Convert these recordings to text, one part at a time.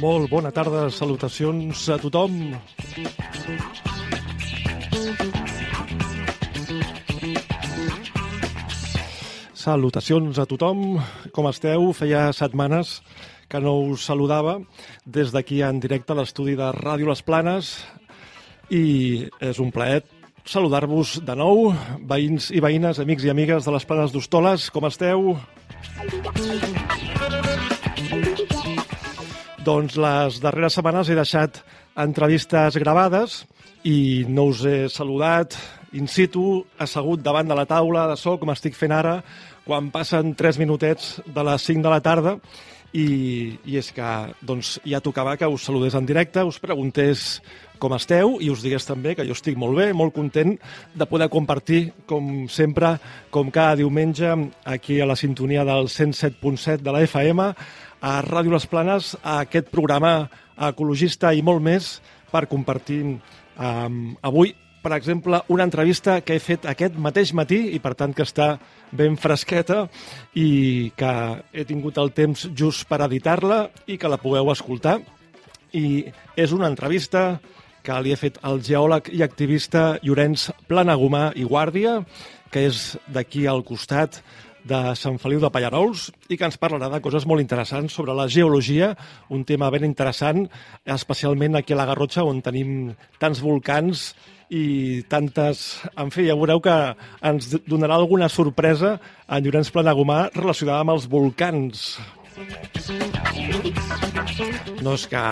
Molt bona tarda, salutacions a tothom. Salutacions a tothom, com esteu? Feia setmanes que no us saludava des d'aquí en directe a l'estudi de Ràdio Les Planes i és un plaer saludar-vos de nou, veïns i veïnes, amics i amigues de les Planes d'Hostoles, com esteu? Doncs les darreres setmanes he deixat entrevistes gravades i no us he saludat. In situ, assegut davant de la taula de so, com estic fent ara, quan passen 3 minutets de les 5 de la tarda. I, i és que doncs, ja tocava que us saludés en directe, us preguntés com esteu i us digués també que jo estic molt bé, molt content de poder compartir, com sempre, com cada diumenge, aquí a la sintonia del 107.7 de la FM, a Ràdio Les Planes, a aquest programa ecologista i molt més per compartir um, avui per exemple, una entrevista que he fet aquest mateix matí i, per tant, que està ben fresqueta i que he tingut el temps just per editar-la i que la pugueu escoltar. I és una entrevista que li he fet al geòleg i activista Llorenç Planagumà i Guàrdia, que és d'aquí al costat de Sant Feliu de Pallarols i que ens parlarà de coses molt interessants sobre la geologia, un tema ben interessant, especialment aquí a la Garrotxa, on tenim tants volcans i tantes... En fi, ja veureu que ens donarà alguna sorpresa en Llorenç Planagumà relacionada amb els volcans. No és que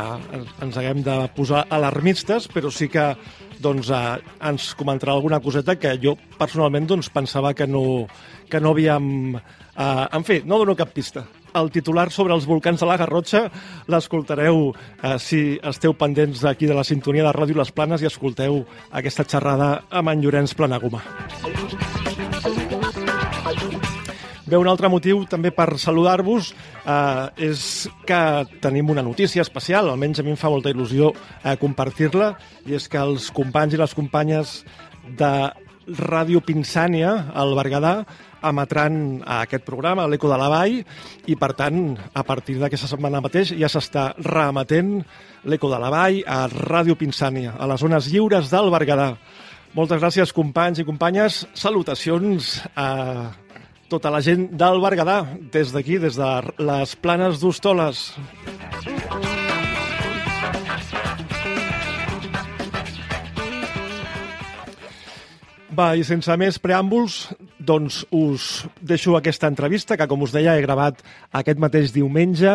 ens haguem de posar alarmistes, però sí que doncs, eh, ens comentarà alguna coseta que jo personalment doncs, pensava que no, que no havíem... Eh, en fi, no dono cap pista. El titular sobre els volcans de la Garrotxa l'escoltareu eh, si esteu pendents d'aquí de la sintonia de Ràdio Les Planes i escolteu aquesta xerrada amb en Llorenç Planagumà. Bé, un altre motiu també per saludar-vos eh, és que tenim una notícia especial, almenys a mi em fa molta il·lusió eh, compartir-la, i és que els companys i les companyes de Ràdio Pinsània, al Berguedà, emetran aquest programa, l'Eco de la Vall, i per tant, a partir d'aquesta setmana mateix ja s'està reemetent l'Eco de la Vall a Ràdio Pinsània, a les zones lliures del Berguedà. Moltes gràcies, companys i companyes. Salutacions a tota la gent del Berguedà, des d'aquí, des de les planes d'Hostoles. Va, i sense més preàmbuls, doncs us deixo aquesta entrevista que, com us deia, he gravat aquest mateix diumenge,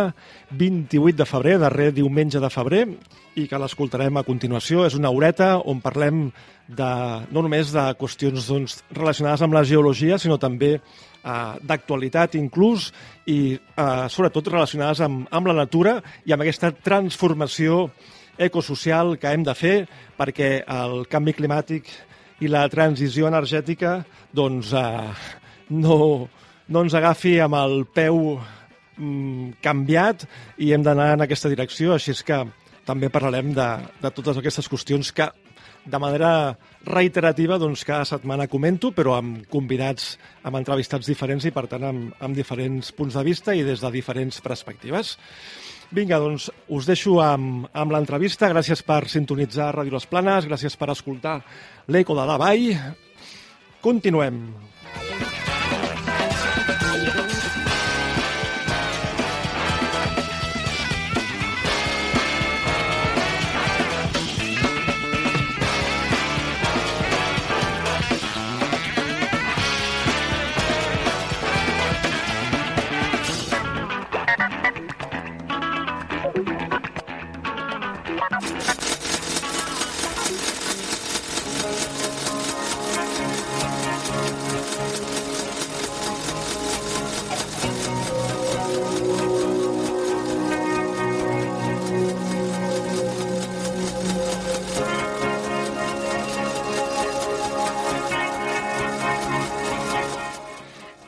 28 de febrer, darrer diumenge de febrer, i que l'escoltarem a continuació. És una horeta on parlem de, no només de qüestions doncs, relacionades amb la geologia, sinó també eh, d'actualitat inclús i eh, sobretot relacionades amb, amb la natura i amb aquesta transformació ecosocial que hem de fer perquè el canvi climàtic i la transició energètica doncs, eh, no, no ens agafi amb el peu mm, canviat i hem d'anar en aquesta direcció, així és que també parlarem de, de totes aquestes qüestions que de manera reiterativa doncs, cada setmana comento, però amb convidats, amb entrevistats diferents i, per tant, amb, amb diferents punts de vista i des de diferents perspectives. Vinga, doncs us deixo amb, amb l'entrevista. Gràcies per sintonitzar Ràdio Les Planes, gràcies per escoltar l'Eco de la Vall. Continuem. Thank you.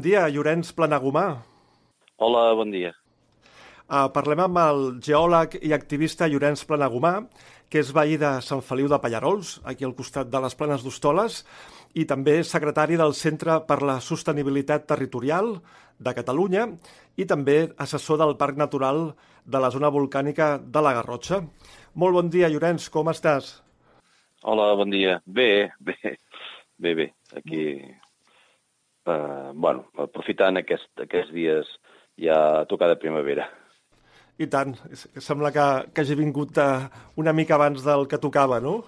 bon dia, Llorenç Planagumà. Hola, bon dia. Uh, parlem amb el geòleg i activista Llorenç Planagumà, que és veí de Sant Feliu de Pallarols, aquí al costat de les Planes d'Hostoles, i també secretari del Centre per la Sostenibilitat Territorial de Catalunya i també assessor del Parc Natural de la zona volcànica de la Garrotxa. Molt bon dia, Llorenç, com estàs? Hola, bon dia. Bé, bé, bé, bé. Aquí eh, bueno, aprofitant aquest, aquests dies ja tocar de primavera. I tant. Sembla que, que hagi vingut uh, una mica abans del que tocava, no?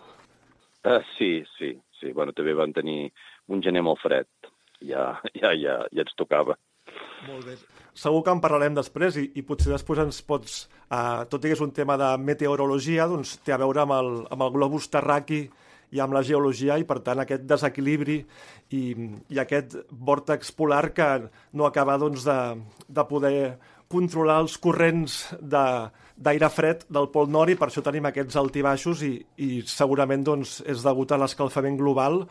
Uh, sí, sí, sí. Bueno, també van tenir un gener molt fred. Ja, ja, ja, ja ens tocava. Molt bé. Segur que en parlarem després i, i potser després ens pots, uh, tot i que és un tema de meteorologia, doncs té a veure amb el, amb el globus terraqui i amb la geologia i, per tant, aquest desequilibri i, i aquest vòrtex polar que no acaba doncs, de, de poder controlar els corrents d'aire fred del Pol Nord i per això tenim aquests altibaixos i, i segurament doncs, és degut a l'escalfament global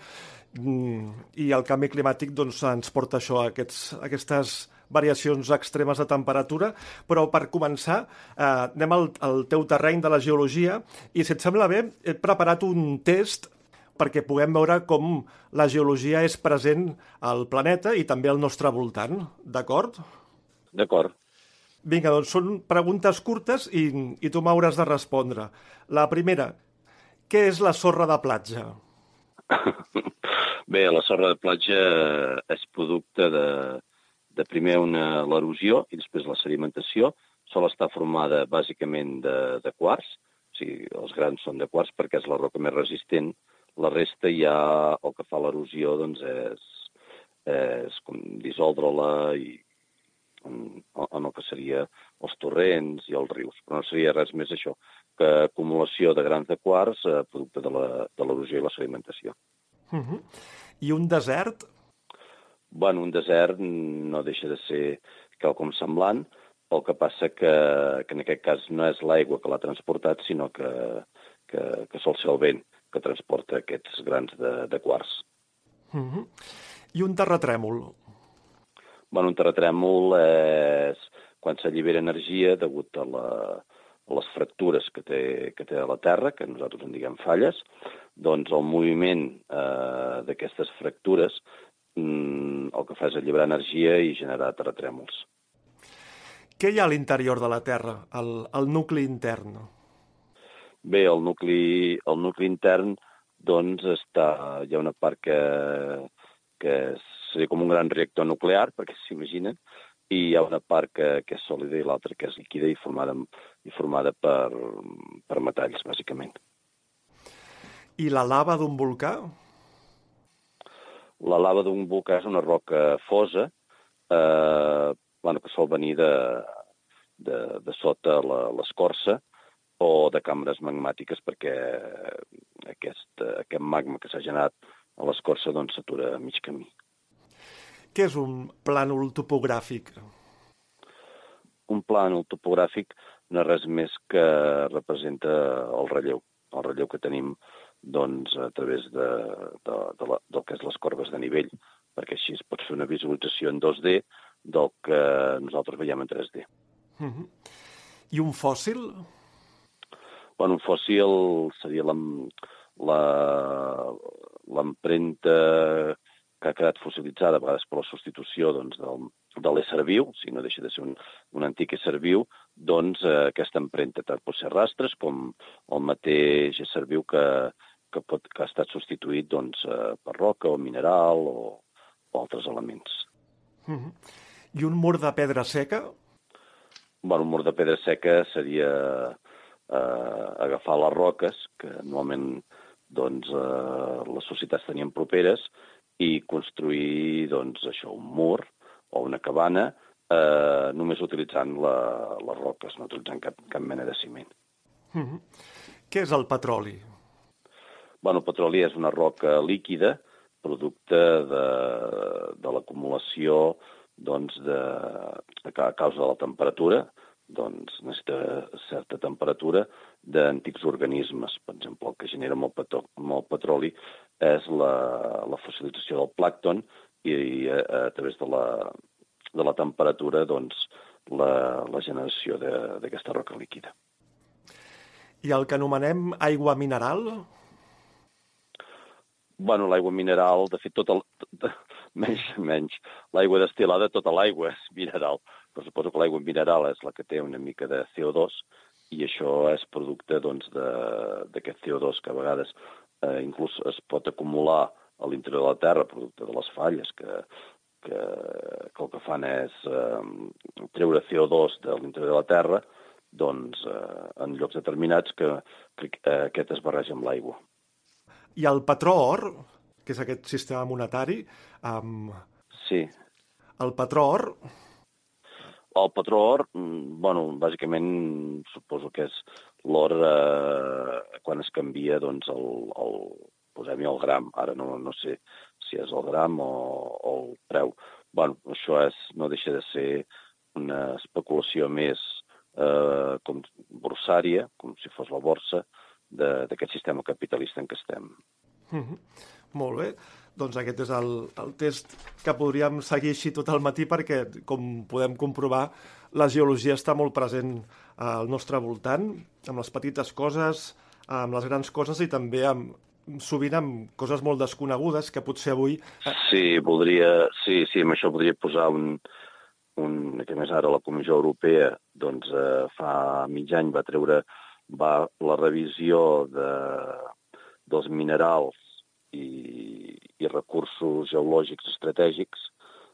mm, i el canvi climàtic doncs, ens porta això, aquests, aquestes variacions extremes de temperatura, però per començar eh, anem al, al teu terreny de la geologia i si et sembla bé he preparat un test perquè puguem veure com la geologia és present al planeta i també al nostre voltant, d'acord? D'acord. Vinga, doncs són preguntes curtes i, i tu m'hauràs de respondre. La primera, què és la sorra de platja? Bé, la sorra de platja és producte de, de primer una l'erosió i després la sedimentació. Sol estar formada bàsicament de, de quars, o sigui, els grans són de quars perquè és la roca més resistent. La resta ja el que fa l'erosió doncs és, és com dissoldre-la i en, en el que seria els torrents i els rius. Però no seria res més això que acumulació de grans de quars eh, producte de l'erosió i la sedimentació. Uh mhm. -huh. I un desert bueno, un desert no deixa de ser quelcom semblant, el que passa que, que en aquest cas no és l'aigua que l'ha transportat, sinó que, que, que sol ser el vent que transporta aquests grans de, de quarts. Mm -hmm. I un terratrèmol? Bueno, un terratrèmol és quan s'allibera energia degut a, la, a les fractures que té, que té a la Terra, que nosaltres en diguem falles, doncs el moviment eh, d'aquestes fractures mm, el que fa és alliberar energia i generar terratrèmols. Què hi ha a l'interior de la Terra, el, el nucli intern? Bé, el nucli, el nucli intern, doncs, està, hi ha una part que, que seria com un gran reactor nuclear, perquè s'imaginen, i hi ha una part que, que és sòlida i l'altra que és líquida i formada, i formada per, per metalls, bàsicament. I la lava d'un volcà? La lava d'un volcà és una roca fosa, eh, bueno, que sol venir de, de, de sota l'escorça o de cambres magmàtiques perquè aquest, aquest magma que s'ha generat a l'escorça doncs s'atura a mig camí. Què és un plànol topogràfic? Un plànol topogràfic no és res més que representa el relleu, el relleu que tenim doncs, a través de, de, de la, del que és les corbes de nivell, perquè així es pot fer una visualització en 2D del que nosaltres veiem en 3D. Uh -huh. I un fòssil? Bueno, un fòssil seria l'empremta que ha quedat fossilitzada, a vegades per la substitució doncs, del, de l'ésser viu, si no deixa de ser un, un antic ésser viu, doncs eh, aquesta empremta tant pot ser rastres com el mateix ésser viu que, que, pot, que ha estat substituït doncs, eh, per roca o mineral o, o altres elements. Uh -huh. I un mur de pedra seca? Bueno, un mur de pedra seca seria eh, agafar les roques, que normalment doncs, eh, les societats tenien properes, i construir doncs, això, un mur o una cabana eh, només utilitzant la, les roques, no utilitzant cap, cap mena de ciment. Mm -hmm. Què és el petroli? Bueno, el petroli és una roca líquida, producte de, de l'acumulació doncs, de, a causa de la temperatura, doncs necessita certa temperatura d'antics organismes. Per exemple, el que genera molt, petro, molt petroli és la, la fossilització del plàcton i, i a, a través de la, de la temperatura doncs, la, la generació d'aquesta roca líquida. I el que anomenem aigua mineral? Bueno, l'aigua mineral, de fet, tot el, menys, menys. L'aigua destilada, tota l'aigua és mineral. Però suposo que l'aigua mineral és la que té una mica de CO2 i això és producte doncs, d'aquest doncs, CO2 que a vegades eh, inclús es pot acumular a l'interior de la Terra, producte de les falles, que, que, que el que fan és eh, treure CO2 de l'interior de la Terra doncs, eh, en llocs determinats que, que eh, aquest es barreja amb l'aigua. I el patró or, que és aquest sistema monetari... Um... Sí. El patró or... El patró or, mm, bueno, bàsicament suposo que és l'or eh, quan es canvia doncs, el, el, posem-hi el gram. Ara no, no sé si és el gram o, o el preu. bueno, això és, no deixa de ser una especulació més eh, com borsària, com si fos la borsa, d'aquest sistema capitalista en què estem. Mm -hmm. Molt bé. Doncs aquest és el, el test que podríem seguir així tot el matí perquè, com podem comprovar, la geologia està molt present al nostre voltant, amb les petites coses, amb les grans coses i també amb, sovint amb coses molt desconegudes que potser avui... Sí, voldria, sí, sí, amb això podria posar un, un que més ara la Comissió Europea doncs, eh, fa mig any va treure va la revisió de, dels minerals i, i recursos geològics estratègics,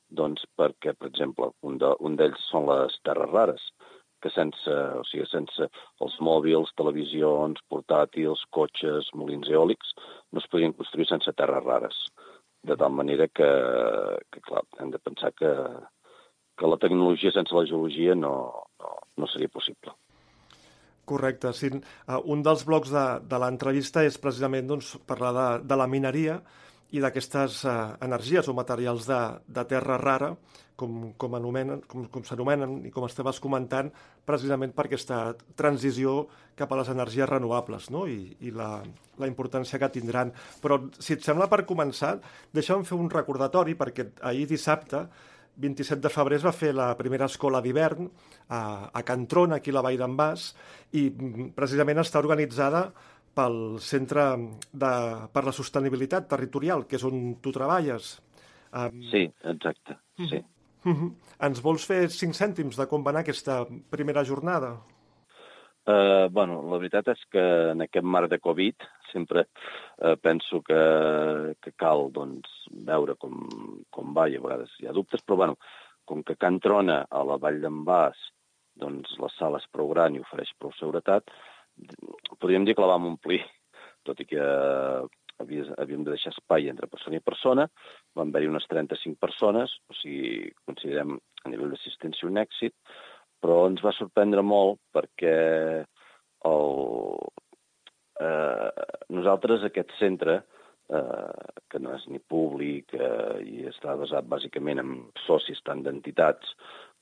doncs perquè, per exemple, un d'ells de, són les terres rares, que sense, o sigui, sense els mòbils, televisions, portàtils, cotxes, molins eòlics, no es podrien construir sense terres rares. De tal manera que, que clar, hem de pensar que, que la tecnologia sense la geologia no, no, no seria possible. Correcte, sí. Uh, un dels blocs de, de l'entrevista és precisament doncs, parlar de, de la mineria i d'aquestes eh, energies o materials de, de terra rara, com, com, anomenen, com, com s'anomenen i com estaves comentant, precisament per aquesta transició cap a les energies renovables no? I, i la, la importància que tindran. Però, si et sembla, per començar, deixa'm fer un recordatori, perquè ahir dissabte 27 de febrer es va fer la primera escola d'hivern a, a Cantrona, aquí a la Vall d'en Bas, i mm, precisament està organitzada pel Centre de, per la Sostenibilitat Territorial, que és on tu treballes. Um... Sí, exacte, sí. Uh -huh. Ens vols fer cinc cèntims de com va anar aquesta primera jornada? Uh, bueno, la veritat és que en aquest marc de Covid sempre uh, penso que, que cal doncs, veure com, com va i a vegades hi ha dubtes, però bueno, com que Can Trona a la Vall d'en Bas doncs la sala és prou gran i ofereix prou seguretat, podríem dir que la vam omplir, tot i que havíem de deixar espai entre persona i persona, van haver-hi unes 35 persones, o sigui, considerem a nivell d'assistència un èxit, però ens va sorprendre molt perquè el, eh, nosaltres aquest centre, eh, que no és ni públic eh, i està basat bàsicament en socis tant d'entitats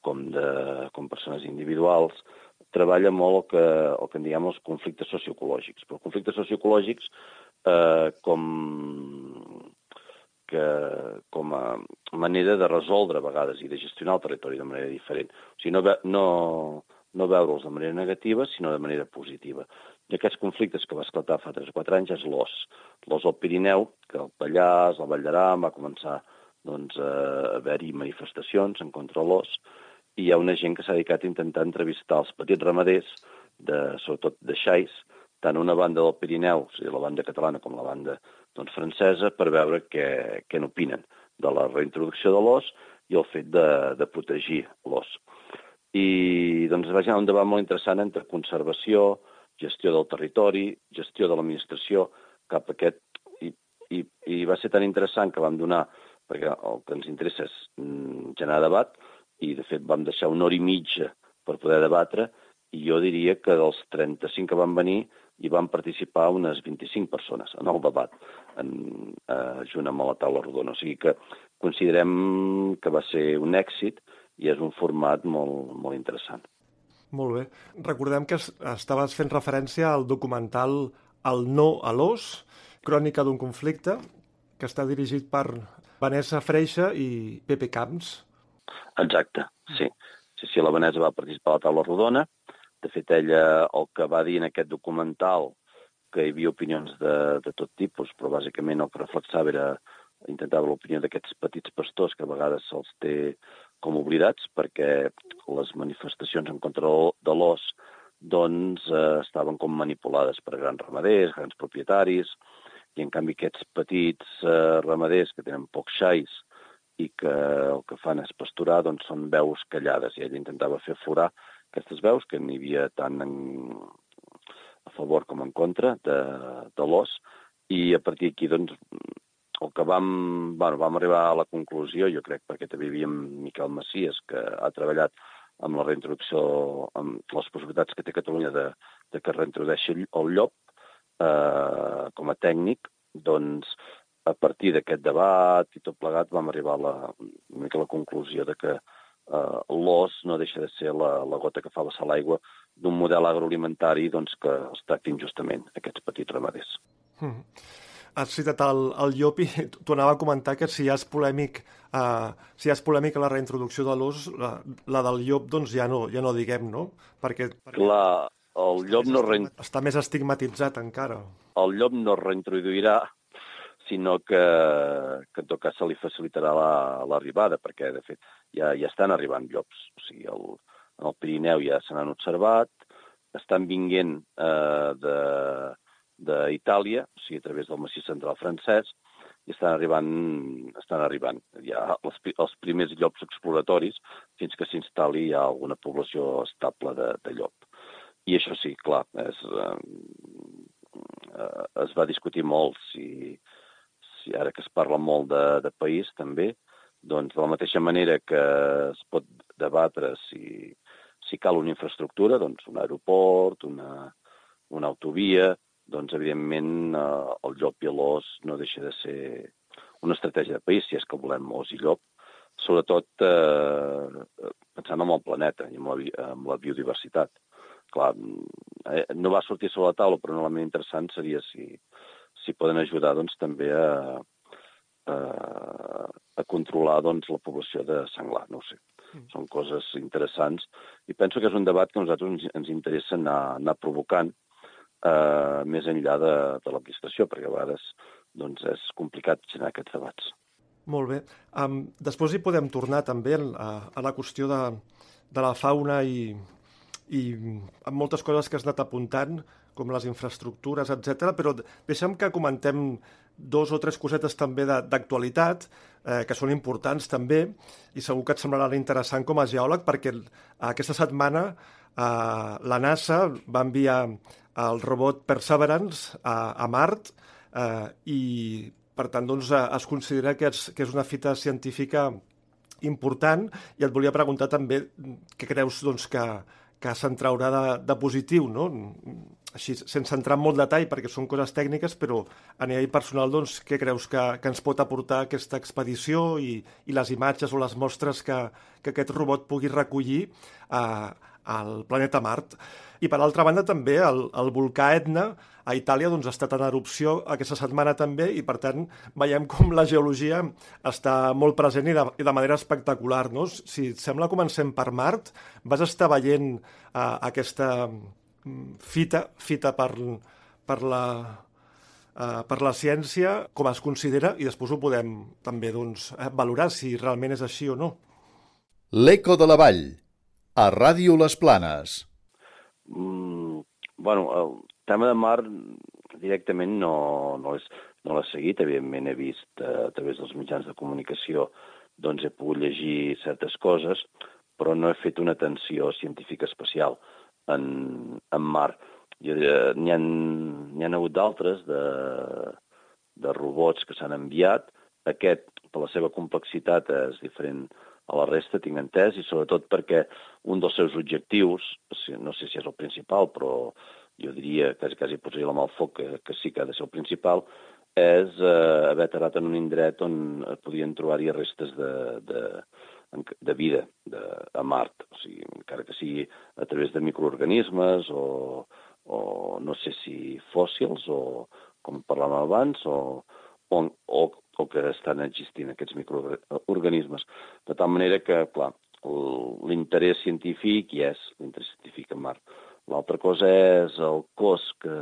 com de com persones individuals, treballa molt el que, el que en diguem els conflictes socioecològics. Però conflictes socioecològics eh, com, que, com a manera de resoldre a vegades i de gestionar el territori de manera diferent. O sigui, no, no, no veure'ls de manera negativa, sinó de manera positiva. I aquests conflictes que va esclatar fa 3 o 4 anys és l'os. L'os al Pirineu, que el Pallars, el Vall d'Aram, va començar doncs, a haver-hi manifestacions en contra de l'os, i hi ha una gent que s'ha dedicat a intentar entrevistar els petits ramaders, de, sobretot de xais, tant una banda del Pirineu, o sigui, la banda catalana com la banda doncs, francesa, per veure què, què n'opinen de la reintroducció de l'os i el fet de, de protegir l'os. I doncs, va ser un debat molt interessant entre conservació, gestió del territori, gestió de l'administració, cap a aquest... I, i, I va ser tan interessant que vam donar, perquè el que ens interessa és mm, generar debat, i de fet vam deixar una hora i mitja per poder debatre i jo diria que dels 35 que van venir hi van participar unes 25 persones en el debat, en, eh, junt amb la taula rodona. O sigui que considerem que va ser un èxit i és un format molt, molt interessant. Molt bé. Recordem que estaves fent referència al documental El no a l'os, crònica d'un conflicte, que està dirigit per Vanessa Freixa i Pepe Camps. Exacte, sí. Sí, sí, la Vanessa va participar a la taula rodona. De fet, ella el que va dir en aquest documental, que hi havia opinions de, de tot tipus, però bàsicament el que reflexava era intentava l'opinió d'aquests petits pastors que a vegades se'ls té com oblidats perquè les manifestacions en contra de l'os doncs eh, estaven com manipulades per grans ramaders, grans propietaris, i en canvi aquests petits eh, ramaders que tenen pocs xais i que el que fan és pasturar, doncs són veus callades, i ell intentava fer florar aquestes veus, que n'hi havia tant en, a favor com en contra de, de l'os, i a partir d'aquí, doncs, el que vam, bueno, vam arribar a la conclusió, jo crec, perquè també hi havia Miquel Macias, que ha treballat amb la reintroducció, amb les possibilitats que té Catalunya de, de que reintrodueixi el llop eh, com a tècnic, doncs a partir d'aquest debat i tot plegat vam arribar a la, una mica a la conclusió de que eh, l'os no deixa de ser la, la gota que fa vessar l'aigua d'un model agroalimentari doncs, que els tracta injustament, aquests petits ramaders. Mm. Has citat el, el llop i t'ho anava a comentar que si ja és polèmic, uh, si ja és polèmic la reintroducció de l'os, la, la del llop doncs ja no, ja no diguem, no? Perquè, perquè Clar, el llop no... Rein... Està més estigmatitzat encara. El llop no reintroduirà sinó que, que en tot cas se li facilitarà l'arribada, la, perquè, de fet, ja, ja estan arribant llops. O sigui, el, en el Pirineu ja se n'han observat, estan vinguent eh, d'Itàlia, o sigui, a través del massís central francès, i estan arribant, estan arribant ja els, els primers llops exploratoris fins que s'instal·li ja alguna població estable de, de llop. I això sí, clar, és, eh, es va discutir molt si, si ara que es parla molt de, de país també, doncs de la mateixa manera que es pot debatre si, si cal una infraestructura, doncs un aeroport, una, una autovia, doncs evidentment eh, el llop i l'os no deixa de ser una estratègia de país, si és que volem os i llop, sobretot eh, pensant en el planeta i en la, en la biodiversitat. Clar, eh, no va sortir sobre la taula, però un element interessant seria si, si poden ajudar doncs, també a, a, a controlar doncs, la població de senglar, no sé. Mm. Són coses interessants i penso que és un debat que a nosaltres ens, ens interessa anar, anar provocant eh, més enllà de, de l'administració, perquè a vegades doncs, és complicat generar aquests debats. Molt bé. Um, després hi podem tornar també a, a la qüestió de, de la fauna i, i amb moltes coses que has anat apuntant, com les infraestructures, etc. però deixa'm que comentem dos o tres cosetes també d'actualitat, eh, que són importants també, i segur que et semblarà interessant com a geòleg, perquè aquesta setmana eh, la NASA va enviar el robot Perseverance a, a Mart eh, i, per tant, doncs, eh, es considera que és, que és una fita científica important i et volia preguntar també què creus doncs, que, que se'n traurà de, de positiu, no? Així, sense entrar en molt detall, perquè són coses tècniques, però a nivell personal, doncs, què creus que, que ens pot aportar aquesta expedició i, i les imatges o les mostres que, que aquest robot pugui recollir a, al planeta Mart? I per altra banda també el, el volcà Etna a Itàlia doncs, ha estat en erupció aquesta setmana també i per tant veiem com la geologia està molt present i de, i de manera espectacular. No? Si et sembla comencem per Mart, vas estar veient uh, aquesta mm, fita, fita per, per la, uh, per la ciència, com es considera, i després ho podem també doncs, eh, valorar si realment és així o no. L'Eco de la Vall, a Ràdio Les Planes. Mm, bueno, el tema de mar directament no, no no l'he seguit, evidentment he vist eh, a través dels mitjans de comunicació, doncs he pogut llegir certes coses, però no he fet una atenció científica especial en, en mar. N'hi ha, ha hagut d'altres de, de robots que s'han enviat. Aquest, per la seva complexitat, és diferent a la resta, tinc entès, i sobretot perquè un dels seus objectius, no sé si és el principal, però jo diria, quasi, quasi posaria la mà al foc, que, que sí que ha de ser el principal, és eh, haver aterrat en un indret on podien trobar-hi restes de, de, de vida de, a Mart, o sigui, encara que sigui a través de microorganismes o, o no sé si fòssils o, com parlàvem abans, o, o, o o que estan existint aquests microorganismes. De tal manera que, clar, l'interès científic hi és, l'interès científic en mar. L'altra cosa és el cost que,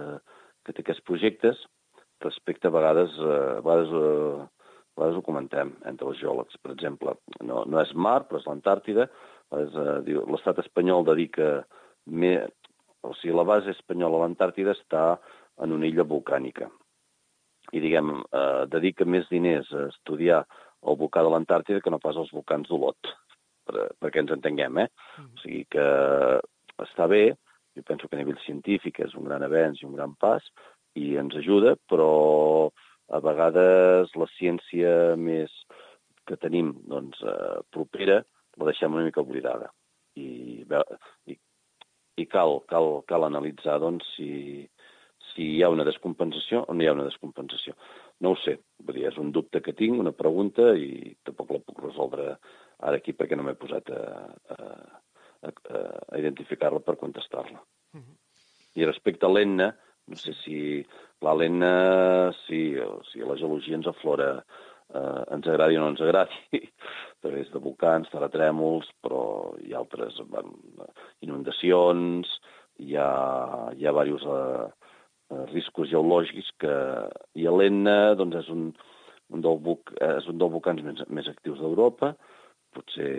que té aquests projectes respecte a vegades, eh, a vegades, eh, a vegades ho comentem entre els geòlegs. Per exemple, no, no és mar, però és l'Antàrtida. Eh, L'estat espanyol dedica... Més, o sigui, la base espanyola a l'Antàrtida està en una illa volcànica i, diguem, eh, dedica més diners a estudiar el volcà de l'Antàrtida que no pas els volcans d'Olot, per, perquè ens entenguem, eh? Mm. O sigui que està bé, jo penso que a nivell científic és un gran avenç i un gran pas, i ens ajuda, però a vegades la ciència més que tenim doncs, eh, propera la deixem una mica oblidada. I, i, i cal, cal, cal analitzar doncs, si, si hi ha una descompensació o no hi ha una descompensació. No ho sé, vull dir, és un dubte que tinc, una pregunta, i tampoc la puc resoldre ara aquí perquè no m'he posat a, a, a, a identificar-la per contestar-la. Uh mhm. -huh. I respecte a l'ENNA, no sé si la l'ENNA, si, si la geologia ens aflora, eh, ens agradi o no ens agradi, a través de volcans, terratrèmols, però hi ha altres bueno, inundacions, hi ha, hi ha diversos Eh, riscos geològics que, i l'Enna doncs, és, un, un del buc, és un dels volcans més, més actius d'Europa, potser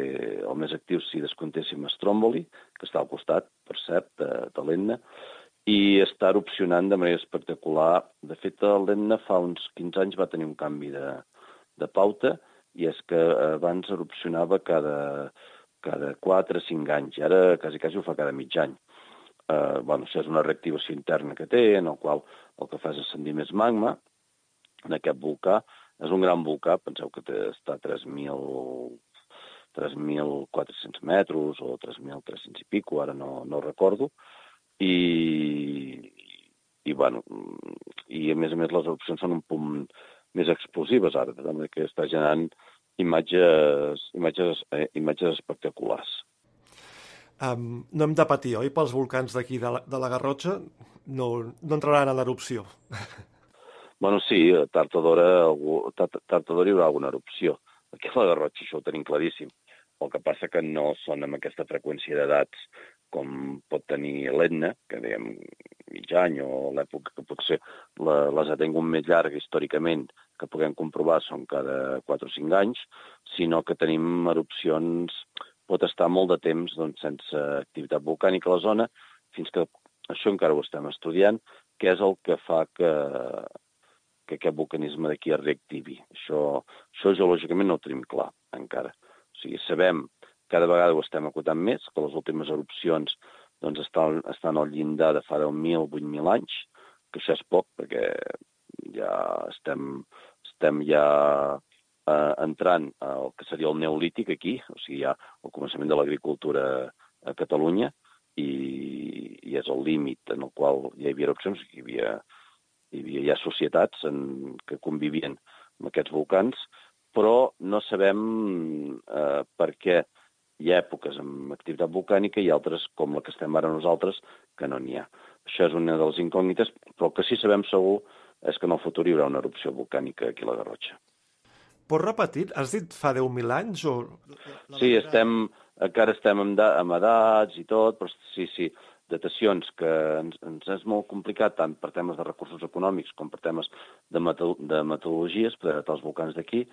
el més actiu si descomptéssim Stromboli, que està al costat, per cert, de, de l'Enna, i està erupcionant de manera espectacular. De fet, l'Enna fa uns 15 anys va tenir un canvi de, de pauta, i és que abans erupcionava cada, cada 4 o 5 anys, i ara quasi, quasi ho fa cada mig any eh, bueno, això és una reactivació interna que té, en el qual el que fa és ascendir més magma en aquest volcà. És un gran volcà, penseu que té, està a 3.000 3.400 metres o 3.300 i pico, ara no, no recordo, i, i, bueno, i a més a més les erupcions són un punt més explosives ara, també que està generant imatges, imatges, eh, imatges espectaculars. Um, no hem de patir, oi, pels volcans d'aquí de, la, de la Garrotxa? No, no entraran en l'erupció. Bueno, sí, tard o d'hora tard, tard d'hora hi haurà alguna erupció. Aquí a la Garrotxa això ho tenim claríssim. El que passa que no són amb aquesta freqüència d'edats com pot tenir l'Etna, que dèiem mig any, o l'època que potser la, les ha tingut més llarga històricament, que puguem comprovar són cada 4 o 5 anys, sinó que tenim erupcions, pot estar molt de temps doncs, sense activitat volcànica a la zona, fins que això encara ho estem estudiant, que és el que fa que, que aquest volcanisme d'aquí es reactivi. Això, això geològicament no ho tenim clar encara. O sigui, sabem cada vegada ho estem acotant més, que les últimes erupcions doncs, estan, estan al llindar de fa 10.000, 8.000 anys, que això és poc, perquè ja estem, estem ja eh, entrant al que seria el neolític aquí, o sigui, ja el començament de l'agricultura a Catalunya, i, i és el límit en el qual hi havia erupcions, hi havia, hi havia ja societats en, que convivien amb aquests volcans, però no sabem eh, per què hi ha èpoques amb activitat volcànica i altres, com la que estem ara nosaltres, que no n'hi ha. Això és una de les incògnites, però el que sí sabem segur és que en el futur hi haurà una erupció volcànica aquí a la Garrotxa. Pots repetir? Has dit fa 10.000 anys? O... Sí, estem, encara estem amb, amb edats i tot, però sí, sí, datacions que ens, ens és molt complicat tant per temes de recursos econòmics com per temes de, metal, de metodologies per datar els volcans d'aquí,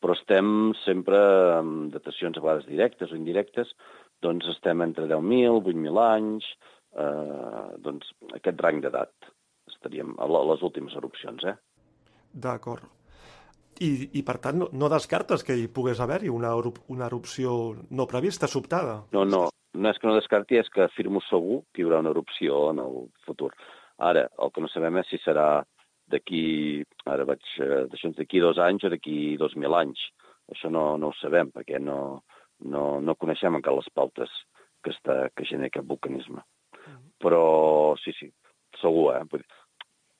però estem sempre amb datacions a vegades directes o indirectes, doncs estem entre 10.000, 8.000 anys, eh, doncs aquest rang d'edat estaríem a les últimes erupcions, eh? D'acord. I, I, per tant, no, no descartes que hi pogués haver-hi una, una erupció no prevista, sobtada? No, no, no és que no descarti, és que afirmo segur que hi haurà una erupció en el futur. Ara, el que no sabem és si serà d'aquí, ara vaig, eh, d'això d'aquí dos anys o d'aquí dos mil anys. Això no, no ho sabem, perquè no, no, no coneixem encara les pautes que, està, que genera aquest vulcanisme. Però sí, sí, segur, eh?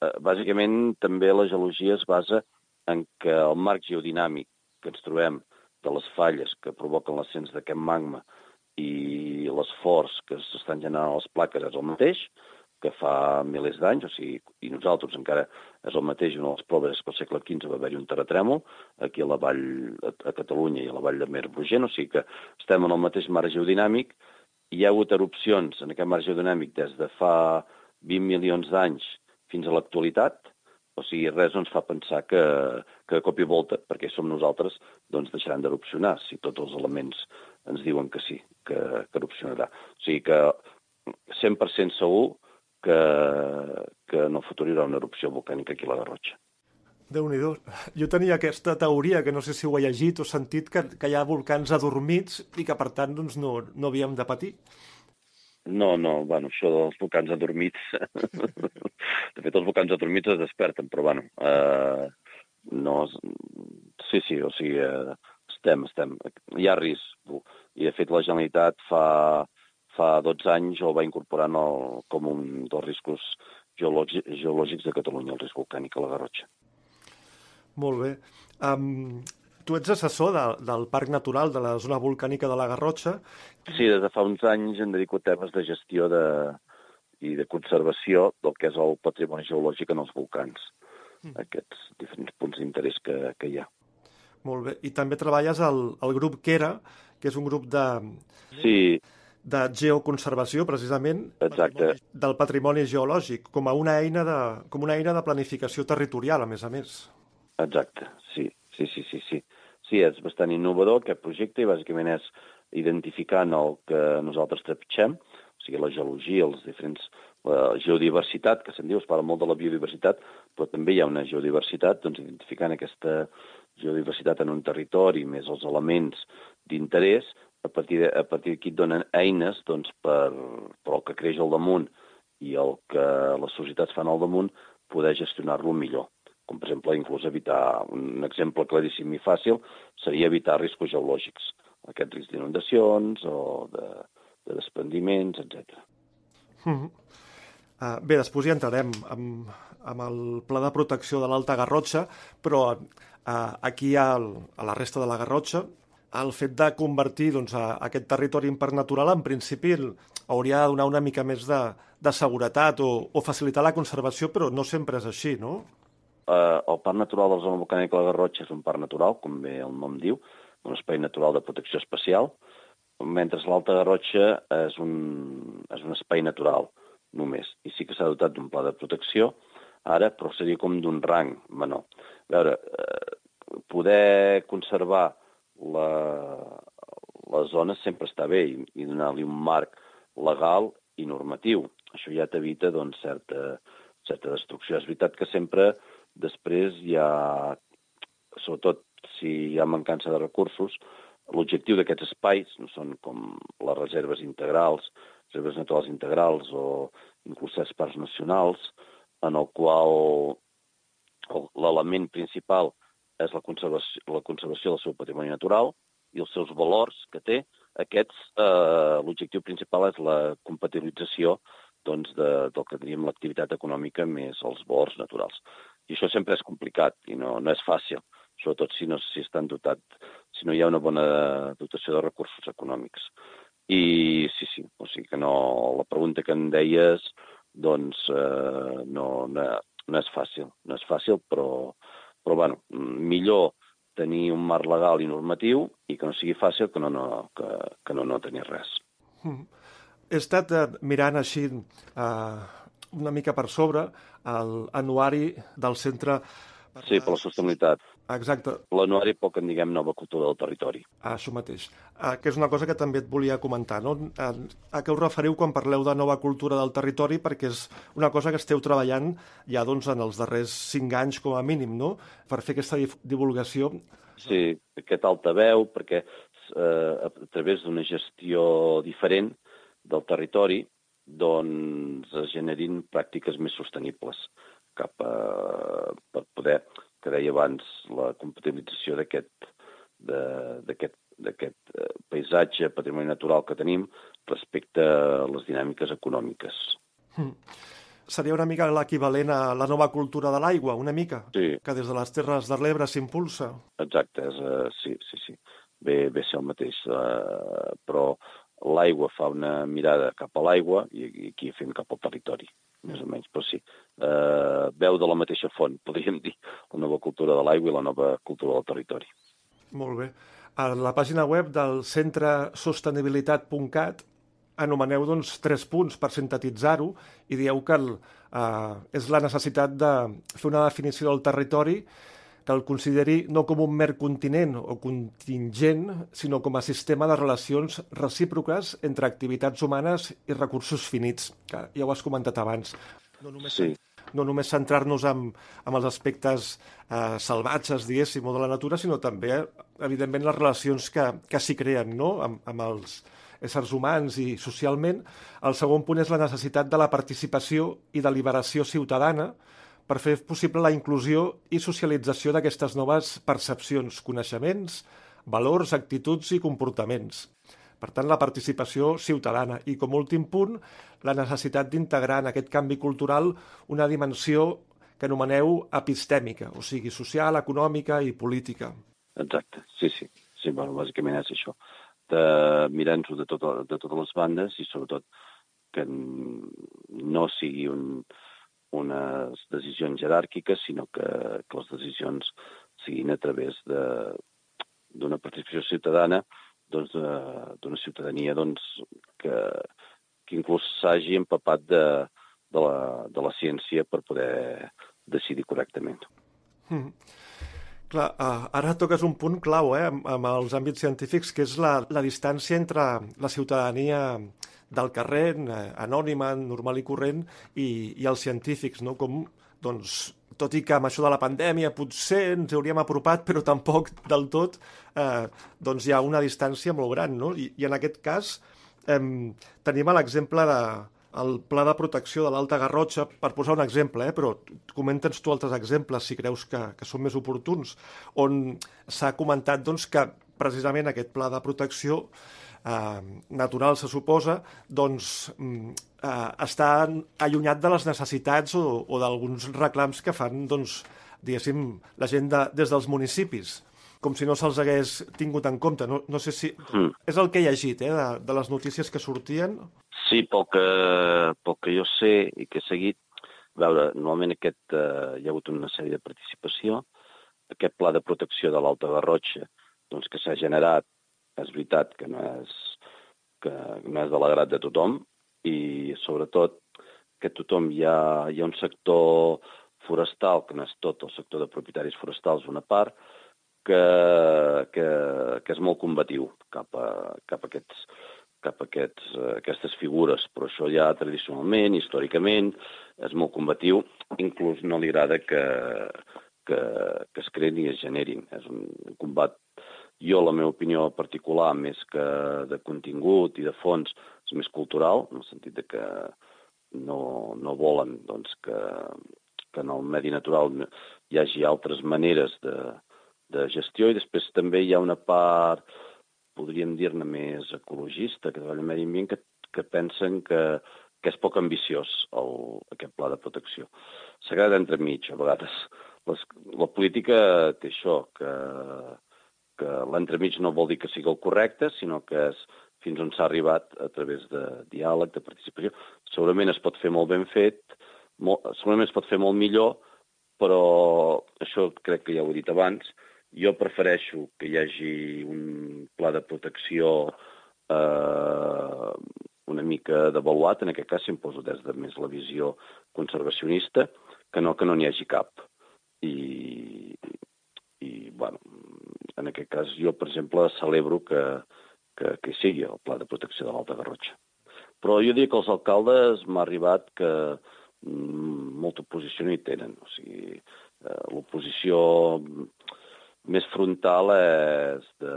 Eh, bàsicament, també la geologia es basa en que el marc geodinàmic que ens trobem de les falles que provoquen l'ascens d'aquest magma i l'esforç que s'estan generant les plaques és el mateix, que fa milers d'anys, o sigui, i nosaltres encara és el mateix, una de les proves que al segle XV va haver-hi un terratrèmol, aquí a la vall, a, Catalunya i a la vall de Merbrugent, o sigui que estem en el mateix mar geodinàmic, hi ha hagut erupcions en aquest mar geodinàmic des de fa 20 milions d'anys fins a l'actualitat, o sigui, res ens fa pensar que, que de cop i volta, perquè som nosaltres, doncs deixaran d'erupcionar, si tots els elements ens diuen que sí, que, que erupcionarà. O sigui que 100% segur que, que en el futur hi haurà una erupció volcànica aquí a la Garrotxa. déu nhi Jo tenia aquesta teoria, que no sé si ho he llegit o sentit, que, que hi ha volcans adormits i que, per tant, doncs, no, no havíem de patir. No, no, bueno, això dels volcans adormits... de fet, els volcans adormits es desperten, però, bueno, eh, no... Sí, sí, o sigui, eh, estem, estem... Hi ha risc. I, de fet, la Generalitat fa, fa 12 anys el va incorporar el, com un dels riscos geològics de Catalunya, el risc volcànic a la Garrotxa. Molt bé. Um, tu ets assessor de, del Parc Natural de la zona volcànica de la Garrotxa. Sí, des de fa uns anys em dedico a temes de gestió de, i de conservació del que és el patrimoni geològic en els volcans, mm. aquests diferents punts d'interès que, que hi ha. Molt bé. I també treballes al, al grup QERA, que és un grup de... Sí, de geoconservació, precisament, Exacte. del patrimoni geològic, com a una eina de, com una eina de planificació territorial, a més a més. Exacte, sí, sí, sí, sí, sí. Sí, és bastant innovador aquest projecte i bàsicament és identificant el que nosaltres trepitgem, o sigui, la geologia, els diferents la geodiversitat, que se'n diu, es parla molt de la biodiversitat, però també hi ha una geodiversitat, doncs identificant aquesta geodiversitat en un territori, més els elements d'interès, a partir a partir d'aquí et donen eines doncs, per, per el que creix al damunt i el que les societats fan al damunt, poder gestionar-lo millor. Com, per exemple, inclús evitar, un exemple claríssim i fàcil seria evitar riscos geològics, aquest risc d'inundacions o de, de desprendiments, etc. Mm -hmm. Uh, bé, després hi entrarem amb, amb el pla de protecció de l'Alta Garrotxa, però uh, aquí a, a la resta de la Garrotxa el fet de convertir doncs, a, aquest territori impernatural en principi hauria de donar una mica més de, de seguretat o, o facilitar la conservació, però no sempre és així, no? Uh, el Parc Natural de la Zona Volcànica de la Garrotxa és un parc natural, com bé el nom diu, un espai natural de protecció especial, mentre l'Alta Garrotxa és un, és un espai natural només, i sí que s'ha dotat d'un pla de protecció, ara, però seria com d'un rang menor. A veure, eh, poder conservar la, la zona sempre està bé i, i donar-li un marc legal i normatiu. Això ja t'evita doncs, certa, certa destrucció. És veritat que sempre després hi ha, sobretot si hi ha mancança de recursos, l'objectiu d'aquests espais no són com les reserves integrals, reserves naturals integrals o inclús certs parcs nacionals, en el qual l'element principal és la conservació, la conservació del seu patrimoni natural i els seus valors que té. Aquests, eh, l'objectiu principal és la compatibilització doncs, de, del que diríem l'activitat econòmica més els valors naturals. I això sempre és complicat i no, no és fàcil, sobretot si no si estan dotat, si no hi ha una bona dotació de recursos econòmics. I sí, sí, o sigui que no, la pregunta que em deies, doncs eh, no, no, no és fàcil, no és fàcil, però, però bueno, millor tenir un marc legal i normatiu i que no sigui fàcil que no, no, que, que no, no tenir res. Mm. He estat eh, mirant així eh, una mica per sobre l'anuari del centre Sí, per la sostenibilitat. Exacte. L'anuari que en diguem nova cultura del territori. Ah, això mateix. Ah, que és una cosa que també et volia comentar, no? A, a què us referiu quan parleu de nova cultura del territori? Perquè és una cosa que esteu treballant ja doncs, en els darrers cinc anys com a mínim, no? Per fer aquesta divulgació. Sí, aquest altaveu, perquè eh, a través d'una gestió diferent del territori doncs es generin pràctiques més sostenibles cap a, per poder, que deia abans, la compatibilització d'aquest d'aquest eh, paisatge, patrimoni natural que tenim respecte a les dinàmiques econòmiques. Mm. Seria una mica l'equivalent a la nova cultura de l'aigua, una mica? Sí. Que des de les Terres de l'Ebre s'impulsa? Exacte, és, uh, sí, sí, sí. Ve, ve ser el mateix, uh, però l'aigua fa una mirada cap a l'aigua i, i aquí fem cap al territori, més o menys, però sí. Eh, veu de la mateixa font, podríem dir, la nova cultura de l'aigua i la nova cultura del territori. Molt bé. A la pàgina web del centre sostenibilitat.cat anomeneu doncs, tres punts per sintetitzar-ho i dieu que el, eh, és la necessitat de fer una definició del territori que el consideri no com un mer continent o contingent, sinó com a sistema de relacions recíproques entre activitats humanes i recursos finits, que ja ho has comentat abans. No només, sí. no només centrar-nos en, en els aspectes eh, salvatges, diguéssim, o de la natura, sinó també, evidentment, les relacions que, que s'hi creen no? amb, amb els éssers humans i socialment. El segon punt és la necessitat de la participació i deliberació ciutadana, per fer possible la inclusió i socialització d'aquestes noves percepcions, coneixements, valors, actituds i comportaments. Per tant, la participació ciutadana. I, com últim punt, la necessitat d'integrar en aquest canvi cultural una dimensió que anomeneu epistèmica, o sigui, social, econòmica i política. Exacte, sí, sí. Sí, bueno, bàsicament és això. De mirar-nos-ho de, tot, de totes les bandes i, sobretot, que no sigui un, unes decisions jeràrquiques, sinó que, que les decisions siguin a través d'una participació ciutadana doncs, d'una ciutadania doncs, que, que inclús s'hagi empapat de, de, la, de la ciència per poder decidir correctament. Mm. Clar, uh, ara toques un punt clau eh, amb, amb els àmbits científics, que és la, la distància entre la ciutadania del carrer, eh, anònima, normal i corrent, i, i els científics, no? Com, doncs, tot i que amb això de la pandèmia potser ens hauríem apropat, però tampoc del tot, eh, doncs hi ha una distància molt gran, no? I, i en aquest cas eh, tenim l'exemple de, el pla de protecció de l'Alta Garrotxa, per posar un exemple, eh, però comenta'ns tu altres exemples, si creus que, que són més oportuns, on s'ha comentat doncs, que precisament aquest pla de protecció eh, natural, se suposa, doncs mm, eh, està allunyat de les necessitats o, o d'alguns reclams que fan, doncs, diguéssim, la gent de, des dels municipis com si no se'ls hagués tingut en compte. No, no sé si... Mm. És el que he llegit, eh, de, de les notícies que sortien. Sí, pel que, pel que jo sé i que he seguit, veure, normalment aquest, eh, hi ha hagut una sèrie de participació, aquest pla de protecció de l'Alta Garrotxa, doncs que s'ha generat, és veritat que no és, que no és de l'agrat de tothom, i sobretot que tothom hi ha, hi ha un sector forestal, que no és tot el sector de propietaris forestals, una part, que, que, que és molt combatiu cap a, cap a aquests cap a aquests, aquestes figures, però això ja tradicionalment, històricament, és molt combatiu, inclús no li agrada que, que, que es creïn i es generin. És un combat, jo la meva opinió particular, més que de contingut i de fons, és més cultural, en el sentit de que no, no volen doncs, que, que en el medi natural hi hagi altres maneres de, de gestió i després també hi ha una part, podríem dir-ne més ecologista, que treballa en medi ambient, que, que pensen que, que és poc ambiciós el, aquest pla de protecció. S'ha quedat entremig, a vegades. Les, la política té això, que, que l'entremig no vol dir que sigui el correcte, sinó que és fins on s'ha arribat a través de diàleg, de participació. Segurament es pot fer molt ben fet, molt, segurament es pot fer molt millor, però això crec que ja ho he dit abans, jo prefereixo que hi hagi un pla de protecció eh, una mica devaluat, en aquest cas si em poso des de més la visió conservacionista, que no que no n'hi hagi cap. I, i bueno, en aquest cas jo, per exemple, celebro que, que, que sigui el pla de protecció de l'Alta Garrotxa. Però jo diria que els alcaldes m'ha arribat que mm, molta oposició no hi tenen. O sigui, eh, l'oposició més frontal és de,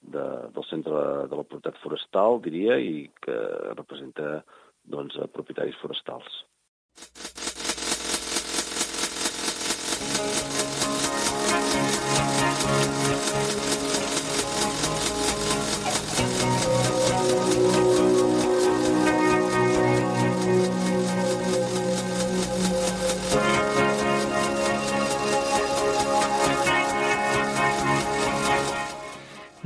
de, del centre de la propietat forestal, diria, i que representa doncs, propietaris forestals.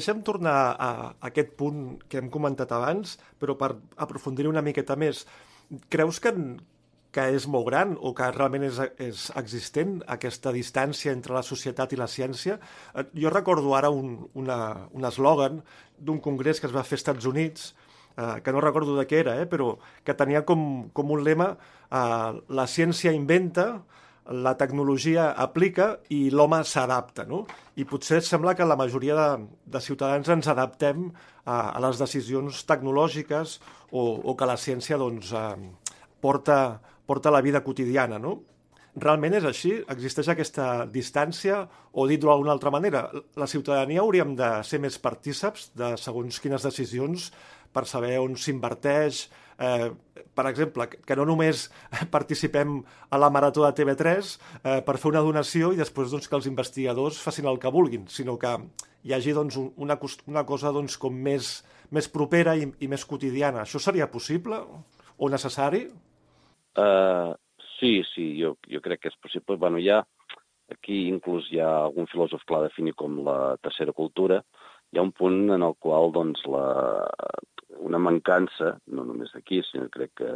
deixem tornar a, a aquest punt que hem comentat abans, però per aprofundir una miqueta més. Creus que, que és molt gran o que realment és, és existent aquesta distància entre la societat i la ciència? Eh, jo recordo ara un, una, un eslògan d'un congrés que es va fer als Estats Units, eh, que no recordo de què era, eh, però que tenia com, com un lema eh, la ciència inventa, la tecnologia aplica i l'home s'adapta, no? I potser sembla que la majoria de, de ciutadans ens adaptem a, a les decisions tecnològiques o, o que la ciència doncs, eh, porta, porta la vida quotidiana, no? Realment és així? Existeix aquesta distància? O dit d'una altra manera, la ciutadania hauríem de ser més partíceps de segons quines decisions per saber on s'inverteix, eh, per exemple, que no només participem a la Marató de TV3 eh, per fer una donació i després doncs, que els investigadors facin el que vulguin, sinó que hi hagi doncs, una, una cosa doncs, com més, més propera i, i més quotidiana. Això seria possible o necessari? Uh, sí, sí, jo, jo crec que és possible. Bueno, ja, aquí inclús hi ha algun filòsof que l'ha definit com la tercera cultura, hi ha un punt en el qual doncs, la, una mancança, no només aquí, sinó crec que,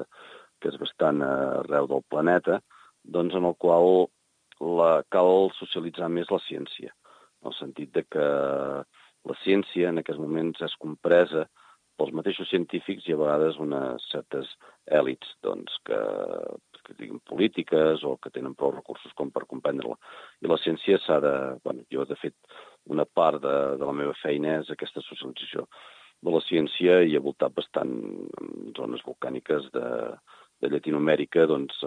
que és bastant arreu del planeta, doncs en el qual la, cal socialitzar més la ciència, en el sentit de que la ciència en aquests moments és compresa pels mateixos científics i a vegades unes certes èlits doncs, que, que diguin polítiques o que tenen prou recursos com per comprendre-la. I la ciència s'ha de... Bueno, jo, de fet, una part de, de la meva feina és aquesta socialització de la ciència i he voltat bastant en zones volcàniques de, de Llatinoamèrica doncs,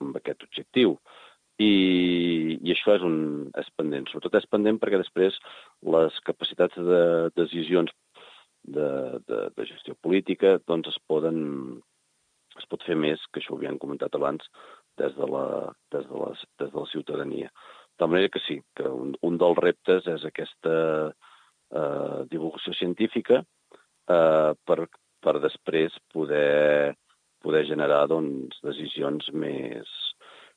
amb aquest objectiu. I, i això és, un, és pendent. Sobretot és pendent perquè després les capacitats de decisions de, de, de gestió política doncs es poden es pot fer més, que això ho havíem comentat abans, des de la, des de la, des de la ciutadania. De manera que sí, que un, un dels reptes és aquesta eh, divulgació científica eh, per, per després poder, poder generar doncs, decisions més,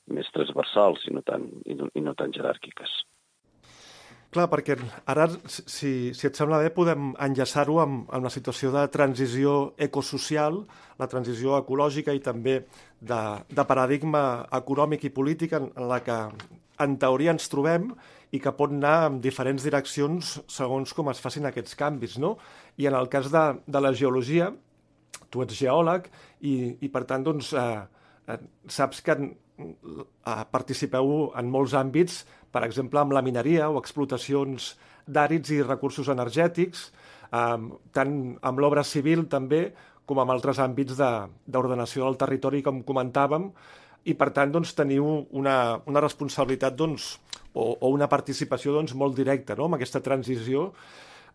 més transversals i no tan, i no, i no tan jeràrquiques. Clar, perquè ara, si, si et sembla bé, podem enllaçar-ho amb, amb la situació de transició ecosocial, la transició ecològica i també de, de paradigma econòmic i polític en, en la que en teoria ens trobem i que pot anar en diferents direccions segons com es facin aquests canvis, no? I en el cas de, de la geologia, tu ets geòleg i, i per tant, doncs, eh, eh saps que eh, participeu en molts àmbits per exemple, amb la mineria o explotacions d'àrids i recursos energètics, eh, tant amb l'obra civil també com amb altres àmbits d'ordenació de, del territori, com comentàvem, i per tant doncs, teniu una, una responsabilitat doncs, o, o una participació doncs, molt directa no? amb aquesta transició.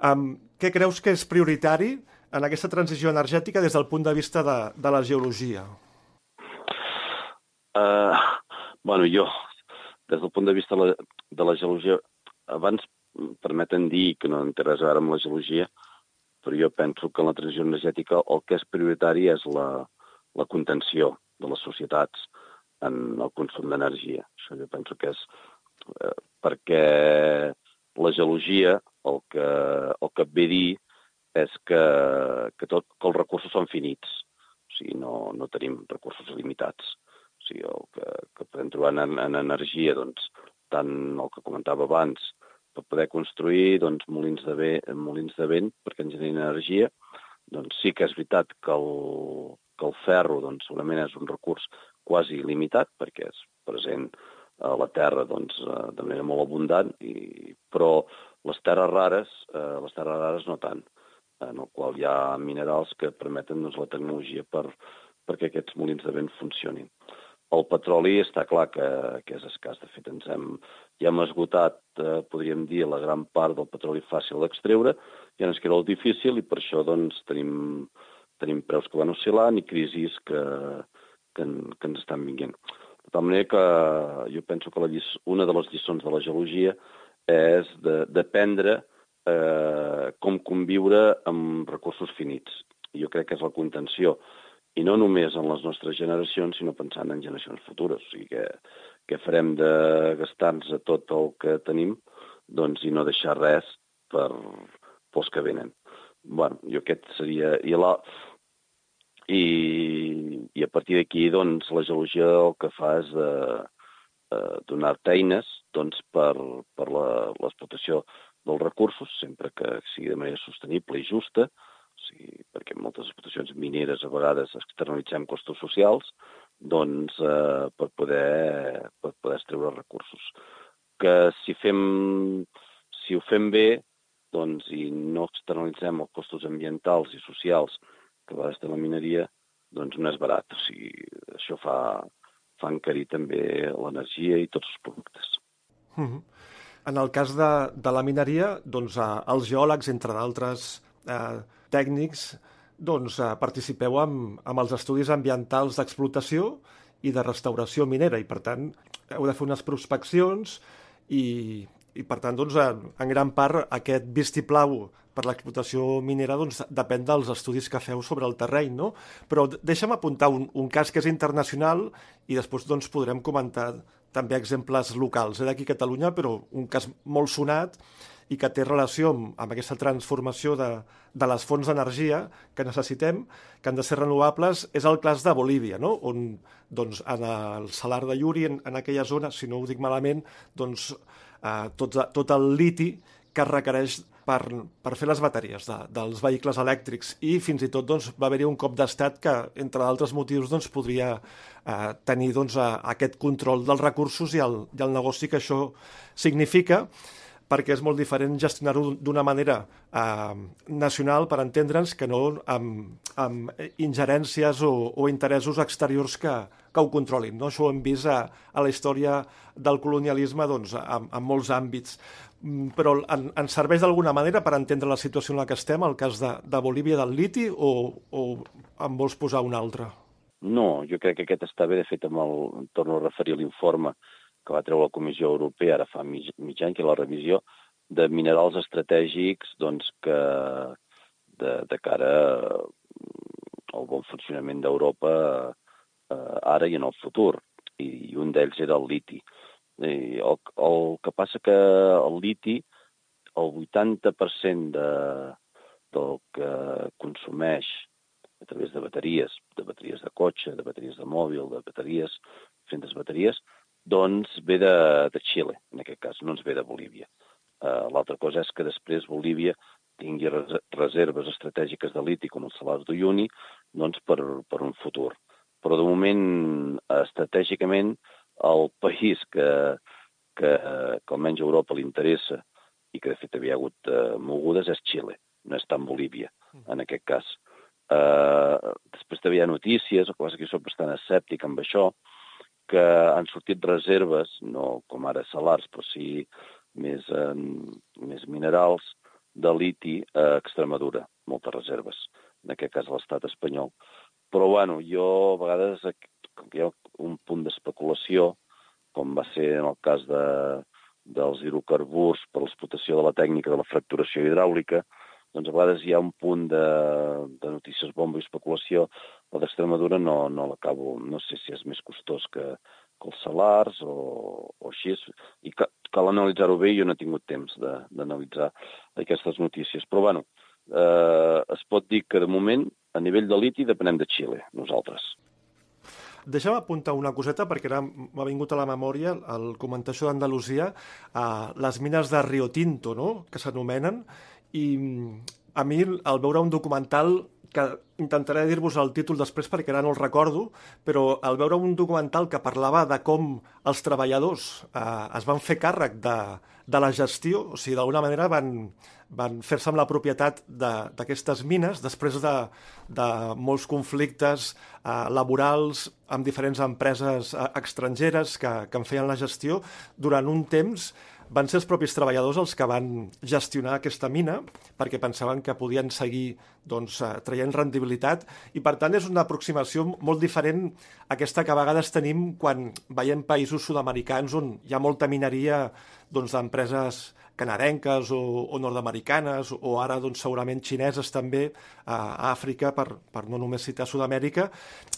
Um, què creus que és prioritari en aquesta transició energètica des del punt de vista de, de la geologia? Uh, bueno, jo des del punt de vista de la, de la geologia, abans permeten dir que no en té res amb la geologia, però jo penso que en la transició energètica el que és prioritari és la, la contenció de les societats en el consum d'energia. Això jo penso que és eh, perquè la geologia el que, el que ve dir és que, que, tot, que els recursos són finits, o sigui, no, no tenim recursos limitats. O sigui, el que, que podem trobar en, en energia, doncs, tant el que comentava abans, per poder construir doncs, molins, de vent, molins de vent perquè ens generin energia, doncs sí que és veritat que el, que el ferro doncs, segurament és un recurs quasi limitat perquè és present a la Terra doncs, eh, de manera molt abundant, i, però les terres rares, eh, les terres rares no tant, en el qual hi ha minerals que permeten doncs, la tecnologia per, perquè aquests molins de vent funcionin. El petroli està clar que, que és escàs. De fet, ens hem, ja hem esgotat, eh, podríem dir, la gran part del petroli fàcil d'extreure, ja ens queda el difícil i per això doncs, tenim, tenim preus que van oscil·lant i crisis que, que, que ens estan vinguent. De tal manera que jo penso que la una de les lliçons de la geologia és d'aprendre eh, com conviure amb recursos finits. Jo crec que és la contenció i no només en les nostres generacions, sinó pensant en generacions futures. O sigui, que, que farem de gastar-nos tot el que tenim doncs, i no deixar res per, pels que venen. bueno, jo aquest seria... I, la, i, i a partir d'aquí, doncs, la geologia el que fa és eh, eh, donar-te eines doncs, per, per l'explotació dels recursos, sempre que sigui de manera sostenible i justa, o sigui, perquè moltes explotacions mineres a vegades externalitzem costos socials, doncs eh, per, poder, per poder extreure recursos. Que si, fem, si ho fem bé, doncs, i no externalitzem els costos ambientals i socials que a vegades té la mineria, doncs no és barat. O sigui, això fa, fa encarir també l'energia i tots els productes. Mm -hmm. En el cas de, de la mineria, doncs, eh, els geòlegs, entre d'altres eh, tècnics, doncs, eh, participeu amb, amb els estudis ambientals d'explotació i de restauració minera i, per tant, heu de fer unes prospeccions i, i per tant, doncs, en, gran part, aquest vistiplau per l'explotació minera doncs, depèn dels estudis que feu sobre el terreny, no? Però deixa'm apuntar un, un cas que és internacional i després doncs, podrem comentar també exemples locals eh, d'aquí a Catalunya, però un cas molt sonat i que té relació amb, amb aquesta transformació de, de les fonts d'energia que necessitem, que han de ser renovables, és el cas de Bolívia, no? on doncs, en el Salar de Lluri, en, en aquella zona, si no ho dic malament, doncs, eh, tot, tot el liti que es requereix per, per fer les bateries de, dels vehicles elèctrics. I fins i tot doncs, va haver-hi un cop d'estat que, entre altres motius, doncs, podria eh, tenir doncs, a, aquest control dels recursos i el, i el negoci que això significa perquè és molt diferent gestionar-ho d'una manera eh, nacional, per entendre'ns, que no amb, amb ingerències o, o interessos exteriors que, que ho controlin. No? Això ho hem vist a, a la història del colonialisme doncs, en, en molts àmbits. Mm, però en, serveix d'alguna manera per entendre la situació en la que estem, el cas de, de Bolívia del liti, o, o en vols posar un altre? No, jo crec que aquest està bé. De fet, amb el, torno a referir l'informe que va treure la Comissió Europea ara fa mig, mig any, que la revisió de minerals estratègics doncs, que de, de cara al bon funcionament d'Europa eh, ara i en el futur. I, i un d'ells era el liti. I el, el que passa que el liti, el 80% de, del que consumeix a través de bateries, de bateries de cotxe, de bateries de mòbil, de bateries, diferents bateries, doncs ve de, de Xile, en aquest cas, no ens ve de Bolívia. Uh, L'altra cosa és que després Bolívia tingui res reserves estratègiques de liti com el Salar d'Uyuni doncs per, per un futur. Però de moment, estratègicament, el país que, que, que almenys a Europa li interessa i que de fet havia hagut uh, mogudes és Xile, no és tant Bolívia, mm. en aquest cas. Uh, després també hi ha notícies, el que passa que jo soc bastant escèptic amb això, que han sortit reserves, no com ara salars, però sí més, eh, més minerals de liti a Extremadura, moltes reserves, en aquest cas a l'estat espanyol. Però, bueno, jo a vegades hi ha un punt d'especulació, com va ser en el cas de, dels hidrocarburs per l'explotació de la tècnica de la fracturació hidràulica, doncs a vegades hi ha un punt de, de notícies bomba i especulació, la d'Extremadura no, no l'acabo, no sé si és més costós que, que els salars o, o així, i que, cal analitzar-ho bé, jo no he tingut temps d'analitzar aquestes notícies. Però, bueno, eh, es pot dir que de moment, a nivell de liti, depenem de Xile, nosaltres. Deixa'm apuntar una coseta perquè ara m'ha vingut a la memòria el comentació d'Andalusia a les mines de Rio Tinto, no?, que s'anomenen, i a mi, al veure un documental que intentaré dir-vos el títol després perquè ara no el recordo, però al veure un documental que parlava de com els treballadors eh, es van fer càrrec de, de la gestió, o sigui, d'alguna manera van, van fer-se amb la propietat d'aquestes de, mines després de, de molts conflictes eh, laborals amb diferents empreses eh, estrangeres que, que en feien la gestió durant un temps van ser els propis treballadors els que van gestionar aquesta mina perquè pensaven que podien seguir doncs, eh, traient rendibilitat i per tant és una aproximació molt diferent aquesta que a vegades tenim quan veiem països sud-americans on hi ha molta mineria doncs, d'empreses doncs, canadenques o, o nord-americanes o ara doncs, segurament xineses també a Àfrica, per, per no només citar Sud-amèrica,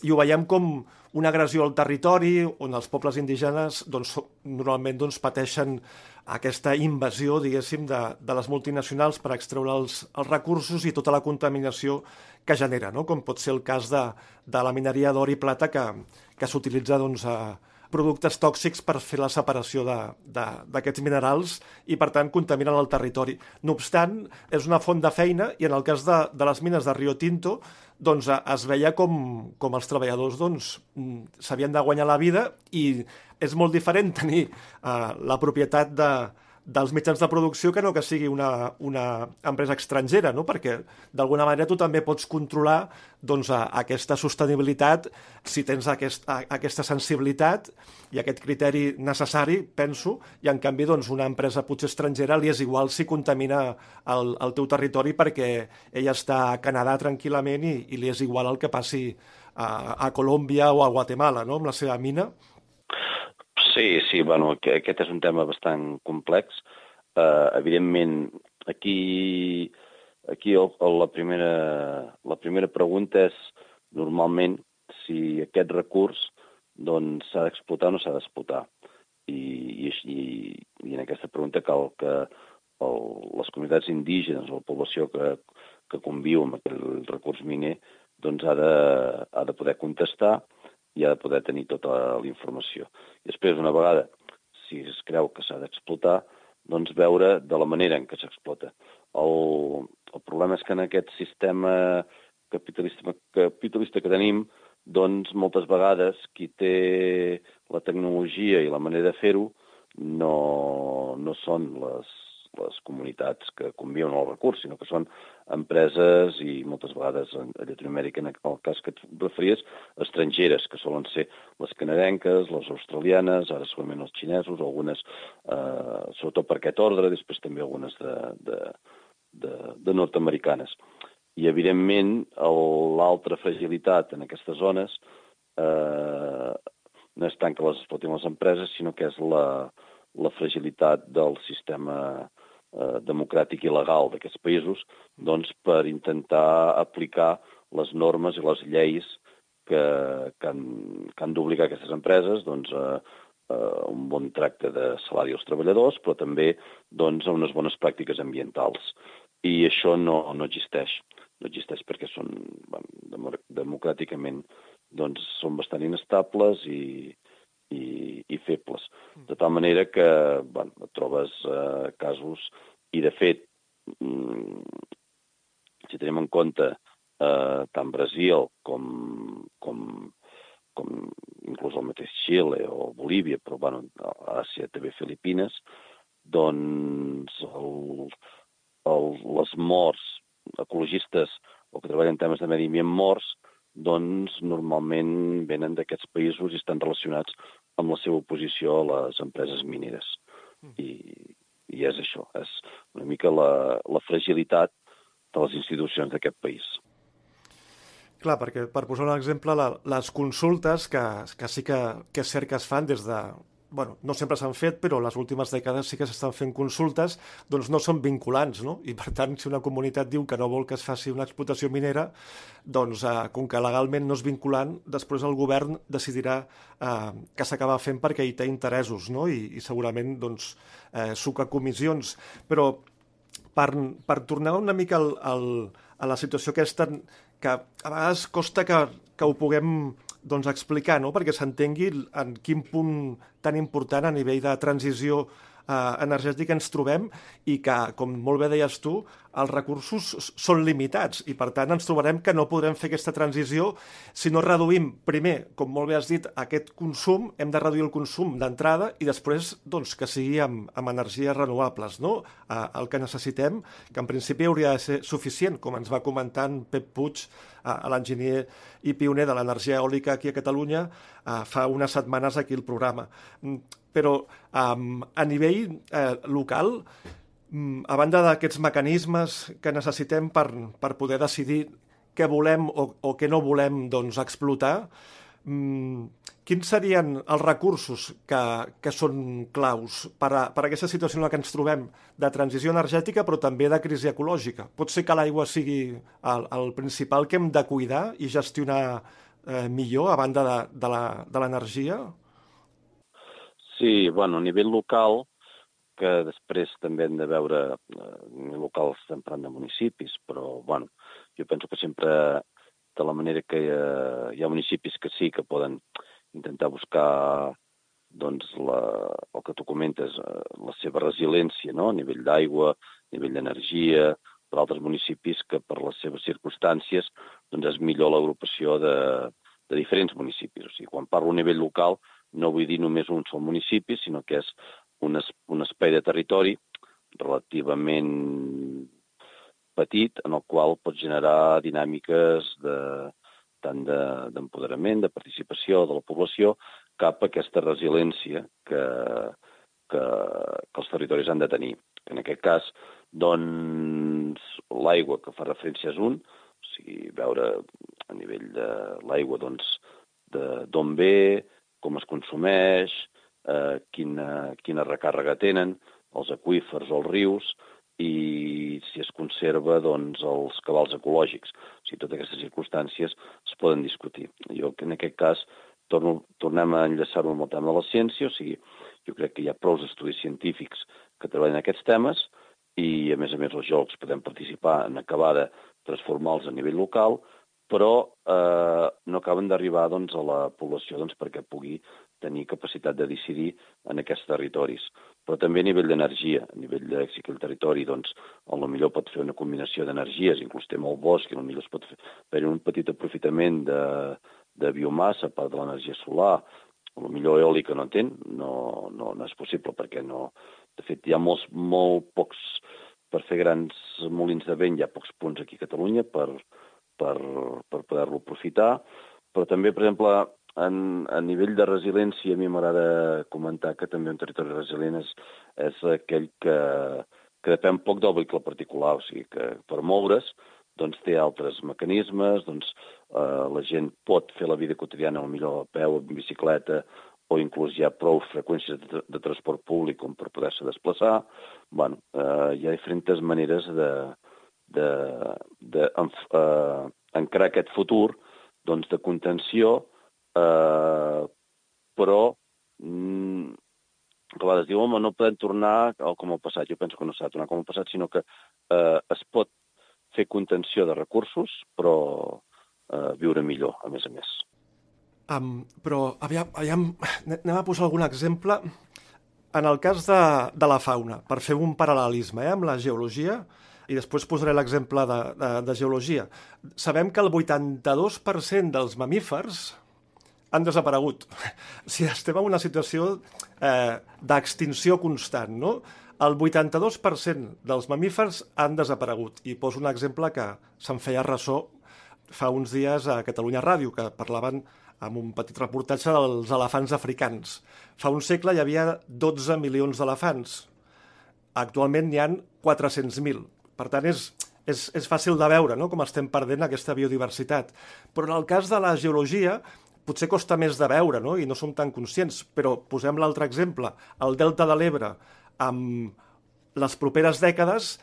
i ho veiem com una agressió al territori on els pobles indígenes doncs, normalment doncs, pateixen aquesta invasió, diguéssim, de, de les multinacionals per extreure els, els recursos i tota la contaminació que genera, no? com pot ser el cas de, de la mineria d'or i plata que, que s'utilitza doncs, a, productes tòxics per fer la separació d'aquests minerals i, per tant, contaminen el territori. No obstant, és una font de feina i en el cas de, de les mines de Rio Tinto doncs, es veia com, com els treballadors doncs, s'havien de guanyar la vida i és molt diferent tenir uh, la propietat de, dels mitjans de producció que no que sigui una, una empresa estrangera, no? perquè d'alguna manera tu també pots controlar doncs, a, aquesta sostenibilitat si tens aquest, a, aquesta sensibilitat i aquest criteri necessari, penso, i en canvi doncs, una empresa potser estrangera li és igual si contamina el, el teu territori perquè ella està a Canadà tranquil·lament i, i li és igual el que passi a, a Colòmbia o a Guatemala no? amb la seva mina Sí, sí, bueno, aquest és un tema bastant complex. Uh, evidentment, aquí, aquí el, el, la, primera, la primera pregunta és normalment si aquest recurs doncs, s'ha d'explotar o no s'ha d'explotar. I, i, i, I en aquesta pregunta cal que el, les comunitats indígenes o la població que, que conviu amb aquest recurs miner doncs ha de, ha de poder contestar i ha de poder tenir tota la informació. I després, una vegada, si es creu que s'ha d'explotar, doncs, veure de la manera en què s'explota. El, el problema és que en aquest sistema capitalista, capitalista que tenim, doncs moltes vegades qui té la tecnologia i la manera de fer-ho no, no són les, les comunitats que conviuen el recurs, sinó que són empreses i moltes vegades a Llatinoamèrica, en el cas que et referies, estrangeres, que solen ser les canadenques, les australianes, ara segurament els xinesos, algunes, eh, sobretot per aquest ordre, després també algunes de, de, de, de nord-americanes. I, evidentment, l'altra fragilitat en aquestes zones eh, no és tant que les explotin les empreses, sinó que és la, la fragilitat del sistema eh, democràtic i legal d'aquests països doncs, per intentar aplicar les normes i les lleis que, que han, que han d'obligar aquestes empreses doncs, a, a un bon tracte de salari als treballadors, però també doncs, a unes bones pràctiques ambientals. I això no, no existeix. No existeix perquè són, bueno, democràticament doncs, són bastant inestables i, i, i febles. De tal manera que bueno, trobes eh, casos i, de fet, mm, si tenim en compte eh, tant Brasil com, com, com inclús el mateix Xile o Bolívia, però bueno, Àsia també Filipines, doncs el, el, les morts ecologistes o que treballen en temes de medi ambient morts, doncs normalment venen d'aquests països i estan relacionats amb la seva oposició a les empreses mineres. Mm. I, i és això, és una mica la, la fragilitat de les institucions d'aquest país. Clar, perquè per posar un exemple, la, les consultes que, que sí que, que és cert que es fan des de, bueno, no sempre s'han fet, però les últimes dècades sí que s'estan fent consultes, doncs no són vinculants, no? I per tant, si una comunitat diu que no vol que es faci una explotació minera, doncs eh, com que legalment no és vinculant, després el govern decidirà eh, que s'acaba fent perquè hi té interessos, no? I, i segurament doncs eh, suca comissions. Però per, per tornar una mica al, al, a la situació aquesta que a vegades costa que, que ho puguem doncs, explicar, no? perquè s'entengui en quin punt tan important a nivell de transició eh, energètica ens trobem i que, com molt bé deies tu, els recursos són limitats i, per tant, ens trobarem que no podrem fer aquesta transició si no reduïm, primer, com molt bé has dit, aquest consum, hem de reduir el consum d'entrada i després doncs, que sigui amb, amb energies renovables. No? Eh, el que necessitem, que en principi hauria de ser suficient, com ens va comentant Pep Puig, eh, l'enginyer i pioner de l'energia eòlica aquí a Catalunya, eh, fa unes setmanes aquí al programa. Mm, però um, a nivell eh, local, um, a banda d'aquests mecanismes que necessitem per, per poder decidir què volem o, o què no volem doncs, explotar, um, quins serien els recursos que, que són claus per a, per a aquesta situació en la que ens trobem de transició energètica però també de crisi ecològica? Pot ser que l'aigua sigui el, el principal que hem de cuidar i gestionar eh, millor a banda de l'energia? Sí, bueno, a nivell local, que després també hem de veure, eh, a nivell local estem parlant de municipis, però, bueno, jo penso que sempre, de la manera que ha, hi ha municipis que sí que poden intentar buscar doncs, la, el que tu comentes, eh, la seva resiliència no? a nivell d'aigua, a nivell d'energia, per altres municipis que per les seves circumstàncies doncs és millor l'agrupació de, de diferents municipis. O sigui, quan parlo a nivell local, no vull dir només un sol municipi, sinó que és un, es, un espai de territori relativament petit en el qual pot generar dinàmiques de, tant d'empoderament, de, de participació de la població, cap a aquesta resiliència que, que, que els territoris han de tenir. En aquest cas, doncs, l'aigua que fa referència és un, o sigui, veure a nivell de l'aigua, doncs, d'on ve, com es consumeix, eh, quina, quina recàrrega tenen, els aquífers o els rius, i si es conserva doncs, els cabals ecològics. O sigui, totes aquestes circumstàncies es poden discutir. Jo, en aquest cas, torno, tornem a enllaçar-ho amb el tema de la ciència, o sigui, jo crec que hi ha prou estudis científics que treballen aquests temes i, a més a més, els geòlegs podem participar en acabar de transformar-los a nivell local però eh, no acaben d'arribar doncs, a la població doncs, perquè pugui tenir capacitat de decidir en aquests territoris. Però també a nivell d'energia, a nivell de si el territori, doncs, lo millor pot fer una combinació d'energies, inclús té molt bosc, i millor es pot fer, fer un petit aprofitament de, de biomassa, part de l'energia solar, lo millor eòlica no en té, no, no, no és possible perquè no... De fet, hi ha molts, molt pocs... Per fer grans molins de vent hi ha pocs punts aquí a Catalunya per, per, per poder-lo aprofitar, però també, per exemple, en, a nivell de resiliència, a mi m'agrada comentar que també un territori resilient és, és aquell que, que depèn poc del vehicle particular, o sigui que per moure's doncs té altres mecanismes, doncs eh, la gent pot fer la vida quotidiana millor a peu, en bicicleta, o inclús hi ha prou freqüències de, de transport públic com per poder-se desplaçar. bueno, eh, hi ha diferents maneres de, de, de eh, aquest futur doncs, de contenció, eh, però mm, a vegades diu, home, no podem tornar com el passat. Jo penso que no s'ha de tornar com el passat, sinó que eh, es pot fer contenció de recursos, però eh, viure millor, a més a més. Um, però, aviam, aviam, anem a posar algun exemple. En el cas de, de la fauna, per fer un paral·lelisme eh, amb la geologia, i després posaré l'exemple de, de, de geologia. Sabem que el 82% dels mamífers han desaparegut. Si estem en una situació eh, d'extinció constant, no? El 82% dels mamífers han desaparegut. I poso un exemple que se'n feia ressò fa uns dies a Catalunya Ràdio, que parlaven amb un petit reportatge dels elefants africans. Fa un segle hi havia 12 milions d'elefants. Actualment n'hi han 400.000. Per tant, és, és, és fàcil de veure no? com estem perdent aquesta biodiversitat. Però en el cas de la geologia, potser costa més de veure no? i no som tan conscients, però posem l'altre exemple. El Delta de l'Ebre, amb les properes dècades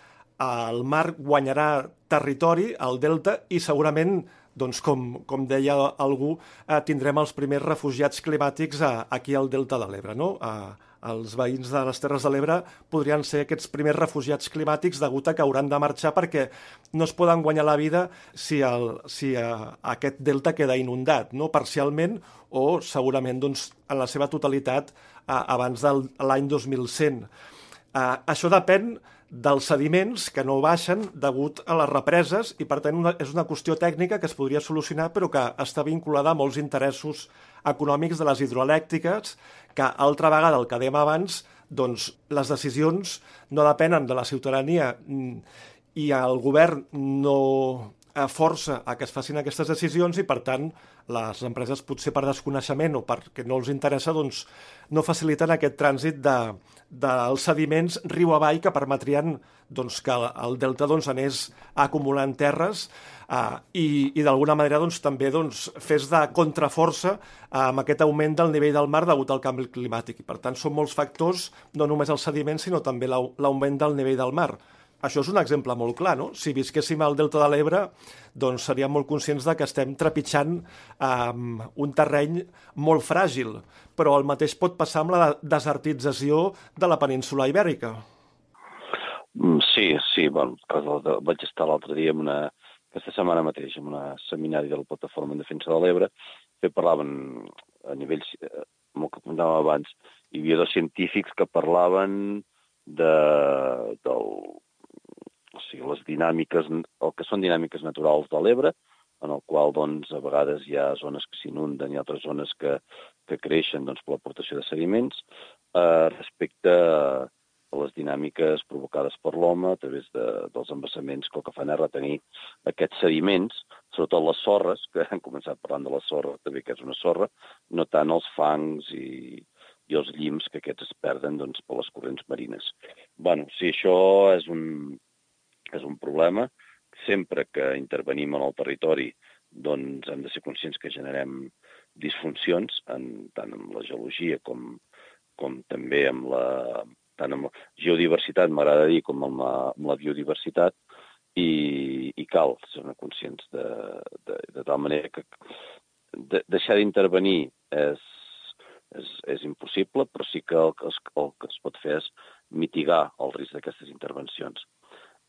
el mar guanyarà territori, el delta, i segurament, doncs, com, com deia algú, eh, tindrem els primers refugiats climàtics a, aquí al delta de l'Ebre. No? A, els veïns de les Terres de l'Ebre podrien ser aquests primers refugiats climàtics degut a que hauran de marxar perquè no es poden guanyar la vida si, el, si eh, aquest delta queda inundat, no? parcialment o segurament doncs, en la seva totalitat eh, abans de l'any 2100. Uh, això depèn dels sediments que no baixen degut a les represes i, per tant, una, és una qüestió tècnica que es podria solucionar però que està vinculada a molts interessos econòmics de les hidroelèctriques que, altra vegada, el que dèiem abans, doncs les decisions no depenen de la ciutadania mm, i el govern no força a que es facin aquestes decisions i, per tant, les empreses potser per desconeixement o perquè no els interessa, doncs no faciliten aquest trànsit de, dels sediments riu avall que permetrien doncs, que el delta doncs, anés acumulant terres eh, i, i d'alguna manera doncs, també doncs, fes de contraforça eh, amb aquest augment del nivell del mar degut al canvi climàtic. I, per tant, són molts factors, no només els sediments, sinó també l'augment del nivell del mar. Això és un exemple molt clar, no? Si visquéssim al Delta de l'Ebre, doncs seríem molt conscients de que estem trepitjant um, un terreny molt fràgil, però el mateix pot passar amb la desertització de la península ibèrica. Mm, sí, sí, bueno, vaig estar l'altre dia en una, aquesta setmana mateix en un seminari de la Plataforma en Defensa de l'Ebre, que parlaven a nivell, eh, com que apuntàvem abans, hi havia dos científics que parlaven de, del, o sigui, les dinàmiques, el que són dinàmiques naturals de l'Ebre, en el qual doncs, a vegades hi ha zones que s'inunden i altres zones que, que creixen doncs, per l'aportació de sediments, eh, respecte a les dinàmiques provocades per l'home a través de, dels embassaments que el que fan és retenir aquests sediments, sobretot les sorres, que han començat parlant de la sorra, també que és una sorra, no tant els fangs i, i els llims que aquests es perden doncs, per les corrents marines. bueno, si això és un, és un problema. Sempre que intervenim en el territori doncs hem de ser conscients que generem disfuncions, en, tant amb la geologia com, com també amb la, tant amb la geodiversitat, m'agrada dir, com amb la, amb la biodiversitat, i, i cal ser conscients de, de, de tal manera que de, deixar d'intervenir és, és, és impossible, però sí que el, el, el que es pot fer és mitigar el risc d'aquestes intervencions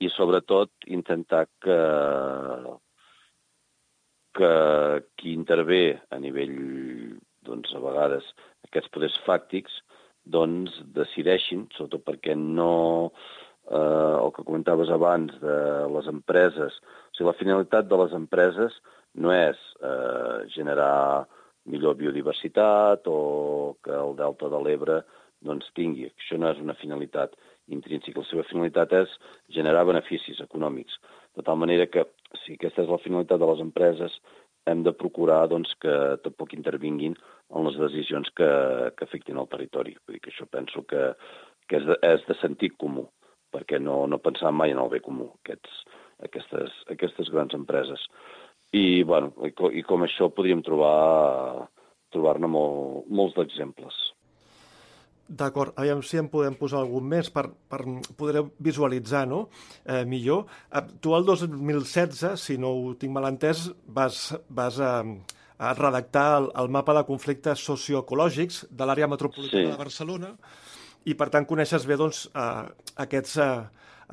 i sobretot intentar que que qui intervé a nivell, doncs, a vegades, aquests poders fàctics, doncs, decideixin, sobretot perquè no, eh, el que comentaves abans de les empreses, o sigui, la finalitat de les empreses no és eh, generar millor biodiversitat o que el delta de l'Ebre doncs, tingui. Això no és una finalitat intrínseca. La seva finalitat és generar beneficis econòmics. De tal manera que, si aquesta és la finalitat de les empreses, hem de procurar doncs, que tampoc intervinguin en les decisions que, que afectin el territori. Vull dir que això penso que, que és, de, és de sentit comú, perquè no, no pensar mai en el bé comú, aquests, aquestes, aquestes grans empreses. I, bueno, i, i com això podríem trobar trobar-ne molt, molts d'exemples. D'acord, aviam si en podem posar algun més per, per poder visualitzar no? eh, millor. Eh, tu el 2016, si no ho tinc mal entès, vas, vas a, eh, a redactar el, el mapa de conflictes socioecològics de l'àrea metropolitana sí. de Barcelona i, per tant, coneixes bé doncs, eh, aquests eh,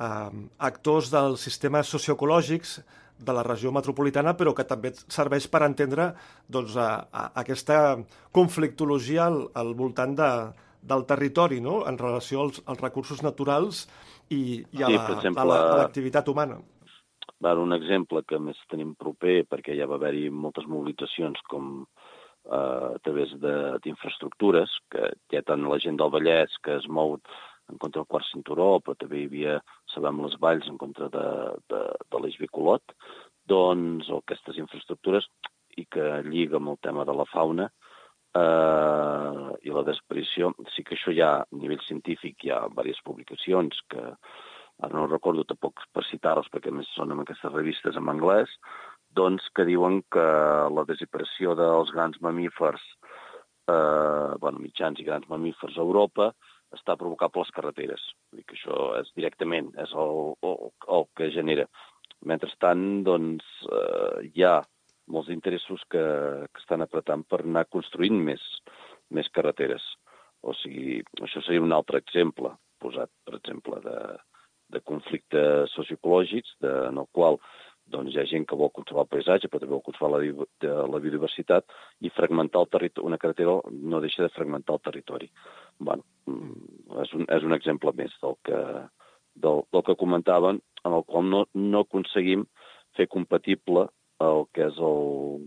eh, actors dels sistemes socioecològics de la regió metropolitana, però que també serveix per entendre doncs, a, a aquesta conflictologia al, al voltant de, del territori no? en relació als, als recursos naturals i, i a l'activitat la, humana. Va, un exemple que més tenim proper, perquè ja va haver-hi moltes mobilitzacions com eh, a través d'infraestructures, que hi ha tant la gent del Vallès que es mou en contra del quart cinturó, però també hi havia, sabem, les valls en contra de, de, de l'eix Bicolot, doncs, o aquestes infraestructures, i que lliga amb el tema de la fauna, eh, i la desaparició, sí que això ja a nivell científic hi ha diverses publicacions que ara no recordo tampoc per citar-les perquè més són en aquestes revistes en anglès, doncs que diuen que la desaparició dels grans mamífers, eh, bueno, mitjans i grans mamífers a Europa, està provocat per les carreteres. Vull dir que això és directament és el, el, el que genera. Mentrestant, doncs, eh, hi ha molts interessos que, que estan apretant per anar construint més, més carreteres. O sigui, això seria un altre exemple posat, per exemple, de, de conflictes socioecològics de, en el qual doncs, hi ha gent que vol conservar el paisatge, però també vol conservar la, de, la biodiversitat, i fragmentar el territori, una carretera no deixa de fragmentar el territori. bueno, mm, és, un, és un exemple més del que, del, del que comentaven, en el qual no, no aconseguim fer compatible el que és el,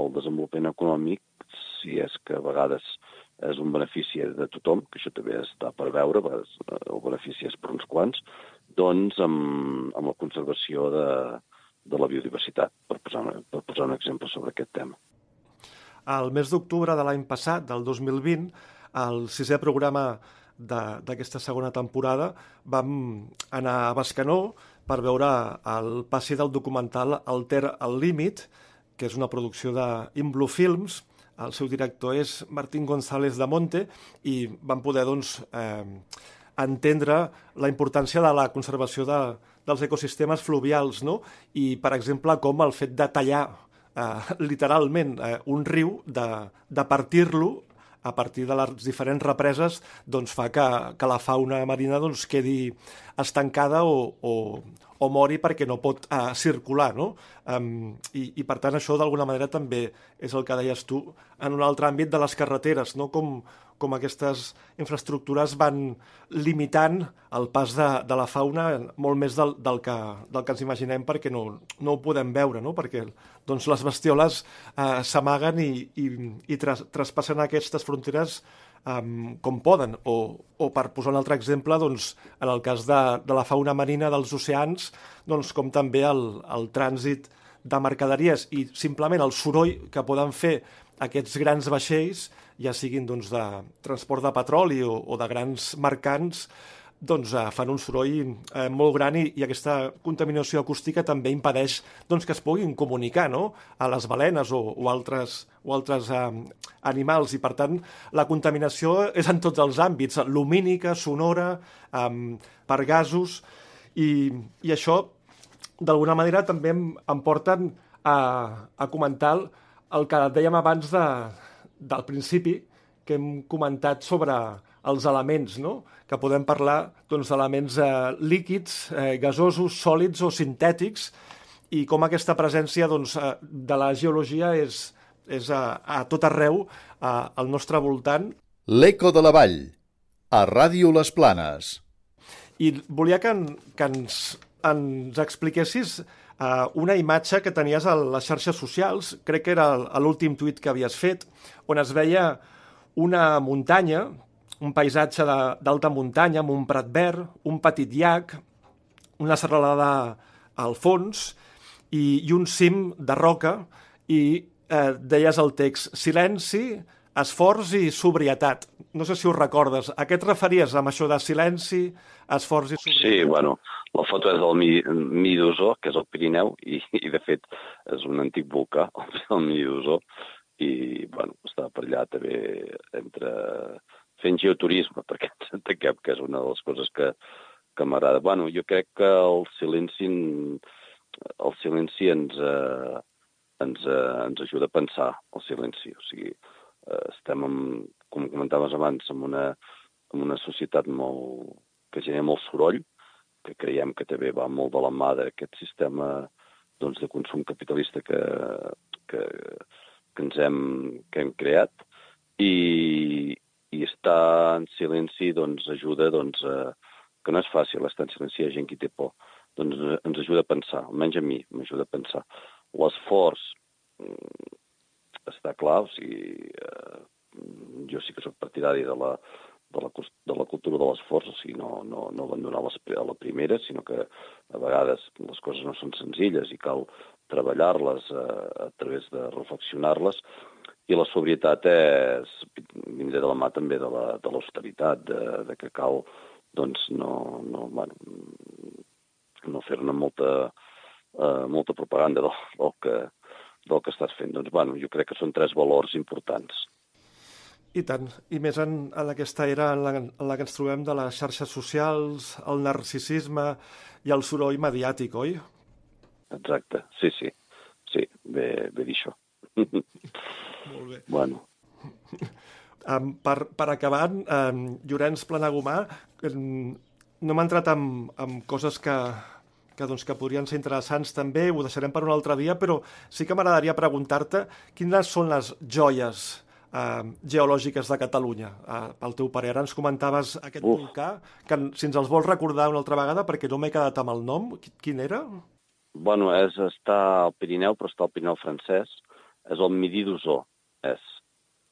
el desenvolupament econòmic, si és que a vegades és un benefici de tothom, que això també està per veure, el benefici és per uns quants, doncs amb, amb la conservació de, de la biodiversitat, per posar, per posar un exemple sobre aquest tema. Al mes d'octubre de l'any passat, del 2020, el sisè programa d'aquesta segona temporada, vam anar a Bascanó, per veure el passi del documental Alter al límit, que és una producció d'Inblue Films. El seu director és Martín González de Monte i van poder doncs, eh, entendre la importància de la conservació de, dels ecosistemes fluvials no? i, per exemple, com el fet de tallar eh, literalment eh, un riu, de, de partir-lo a partir de les diferents represes doncs, fa que, que la fauna marina doncs, quedi estancada o, o, o mori perquè no pot uh, circular, no? Um, i, I, per tant, això d'alguna manera també és el que deies tu en un altre àmbit de les carreteres, no? Com, com aquestes infraestructures van limitant el pas de, de la fauna molt més del, del, que, del que ens imaginem perquè no, no ho podem veure, no? perquè doncs, les bestioles eh, s'amaguen i, i, i tras, traspassen aquestes fronteres um, com poden. O, o per posar un altre exemple, doncs, en el cas de, de la fauna marina dels oceans, doncs, com també el, el trànsit de mercaderies i simplement el soroll que poden fer aquests grans vaixells ja siguin doncs, de transport de petroli o, o de grans mercants, doncs, eh, fan un soroll eh, molt gran i, i aquesta contaminació acústica també impedeix doncs, que es puguin comunicar no? a les balenes o, o altres, o altres eh, animals i per tant la contaminació és en tots els àmbits, lumínica, sonora, eh, per gasos i, i això d'alguna manera també em, em porten a, a comentar el que dèiem abans de, del principi que hem comentat sobre els elements, no? que podem parlar doncs, d'elements eh, líquids, eh, gasosos, sòlids o sintètics, i com aquesta presència doncs, eh, de la geologia és, és a, a tot arreu, a, al nostre voltant. L'Eco de la Vall, a Ràdio Les Planes. I volia que, en, que ens, ens expliquessis uh, una imatge que tenies a les xarxes socials, crec que era l'últim tuit que havies fet, on es veia una muntanya, un paisatge d'alta muntanya amb un prat verd, un petit llac, una serralada al fons i, i un cim de roca i eh, deies el text silenci, esforç i sobrietat. No sé si ho recordes. A què et referies amb això de silenci, esforç i sobrietat? Sí, bueno, la foto és del Midosó, que és el Pirineu, i, i de fet és un antic volcà, el Midosó, i bueno, estava per allà també entre fent geoturisme, perquè ens entenguem que és una de les coses que, que m'agrada. Bueno, jo crec que el silenci el silenci ens, eh, ens, eh, ens ajuda a pensar, el silenci. O sigui, eh, estem, en, com comentaves abans, en una, en una societat molt, que genera molt soroll, que creiem que també va molt de la mà d'aquest sistema doncs, de consum capitalista que, que, que ens hem, que hem creat i, i estar en silenci doncs, ajuda doncs, a, que no és fàcil estar en silenci, hi ha gent qui té por doncs eh, ens ajuda a pensar, almenys a mi m'ajuda a pensar. L'esforç mm, està clar, o sigui, eh, jo sí que sóc partidari de la, de la, de la cultura de l'esforç, o sigui, no, no, no abandonar les, a la primera, sinó que a vegades les coses no són senzilles i cal treballar-les eh, a través de reflexionar-les, i la sobrietat és, vindré de la mà també de l'austeritat, de, de, de que cal doncs no, no, bueno, no fer-ne molta, eh, molta propaganda del, del, que, del que estàs fent. Doncs, bueno, jo crec que són tres valors importants. I tant, i més en, en aquesta era en la, en la que ens trobem de les xarxes socials, el narcisisme i el soroll mediàtic, oi? Exacte, sí, sí, sí, bé, bé dir això. Molt bé. Bueno. Um, per, per acabar, um, Llorenç Planagumà, um, no m'ha entrat amb, amb coses que, que, doncs, que podrien ser interessants també, ho deixarem per un altre dia, però sí que m'agradaria preguntar-te quines són les joies eh, geològiques de Catalunya, eh, pel teu parer. Ara ens comentaves aquest Uf. volcà, que si ens els vols recordar una altra vegada, perquè no m'he quedat amb el nom, quin era? Bueno, és, està al Pirineu, però està al Pirineu francès, és el Midi d'Osó, és,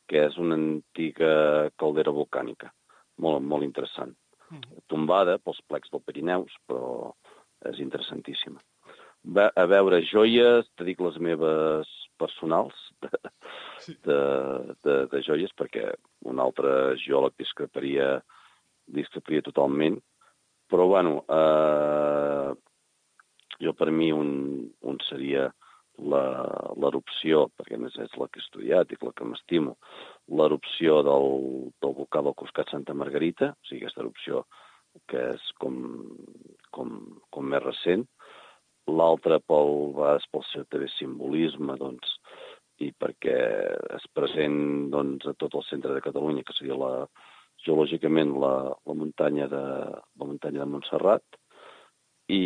que és una antiga caldera volcànica, molt, molt interessant. Tombada pels plecs del Pirineus, però és interessantíssima. A veure, joies, te dic les meves personals de, de, de, de joies, perquè un altre geòleg discreparia, discreparia totalment, però, bueno, eh, jo per mi un, un seria l'erupció, perquè més és la que he estudiat i la que m'estimo, l'erupció del, del volcà del Coscat Santa Margarita, o sigui, aquesta erupció que és com, com, com més recent, l'altra pel, pel seu també simbolisme, doncs, i perquè és present doncs, a tot el centre de Catalunya, que seria la, geològicament la, la, muntanya de, la muntanya de Montserrat, i,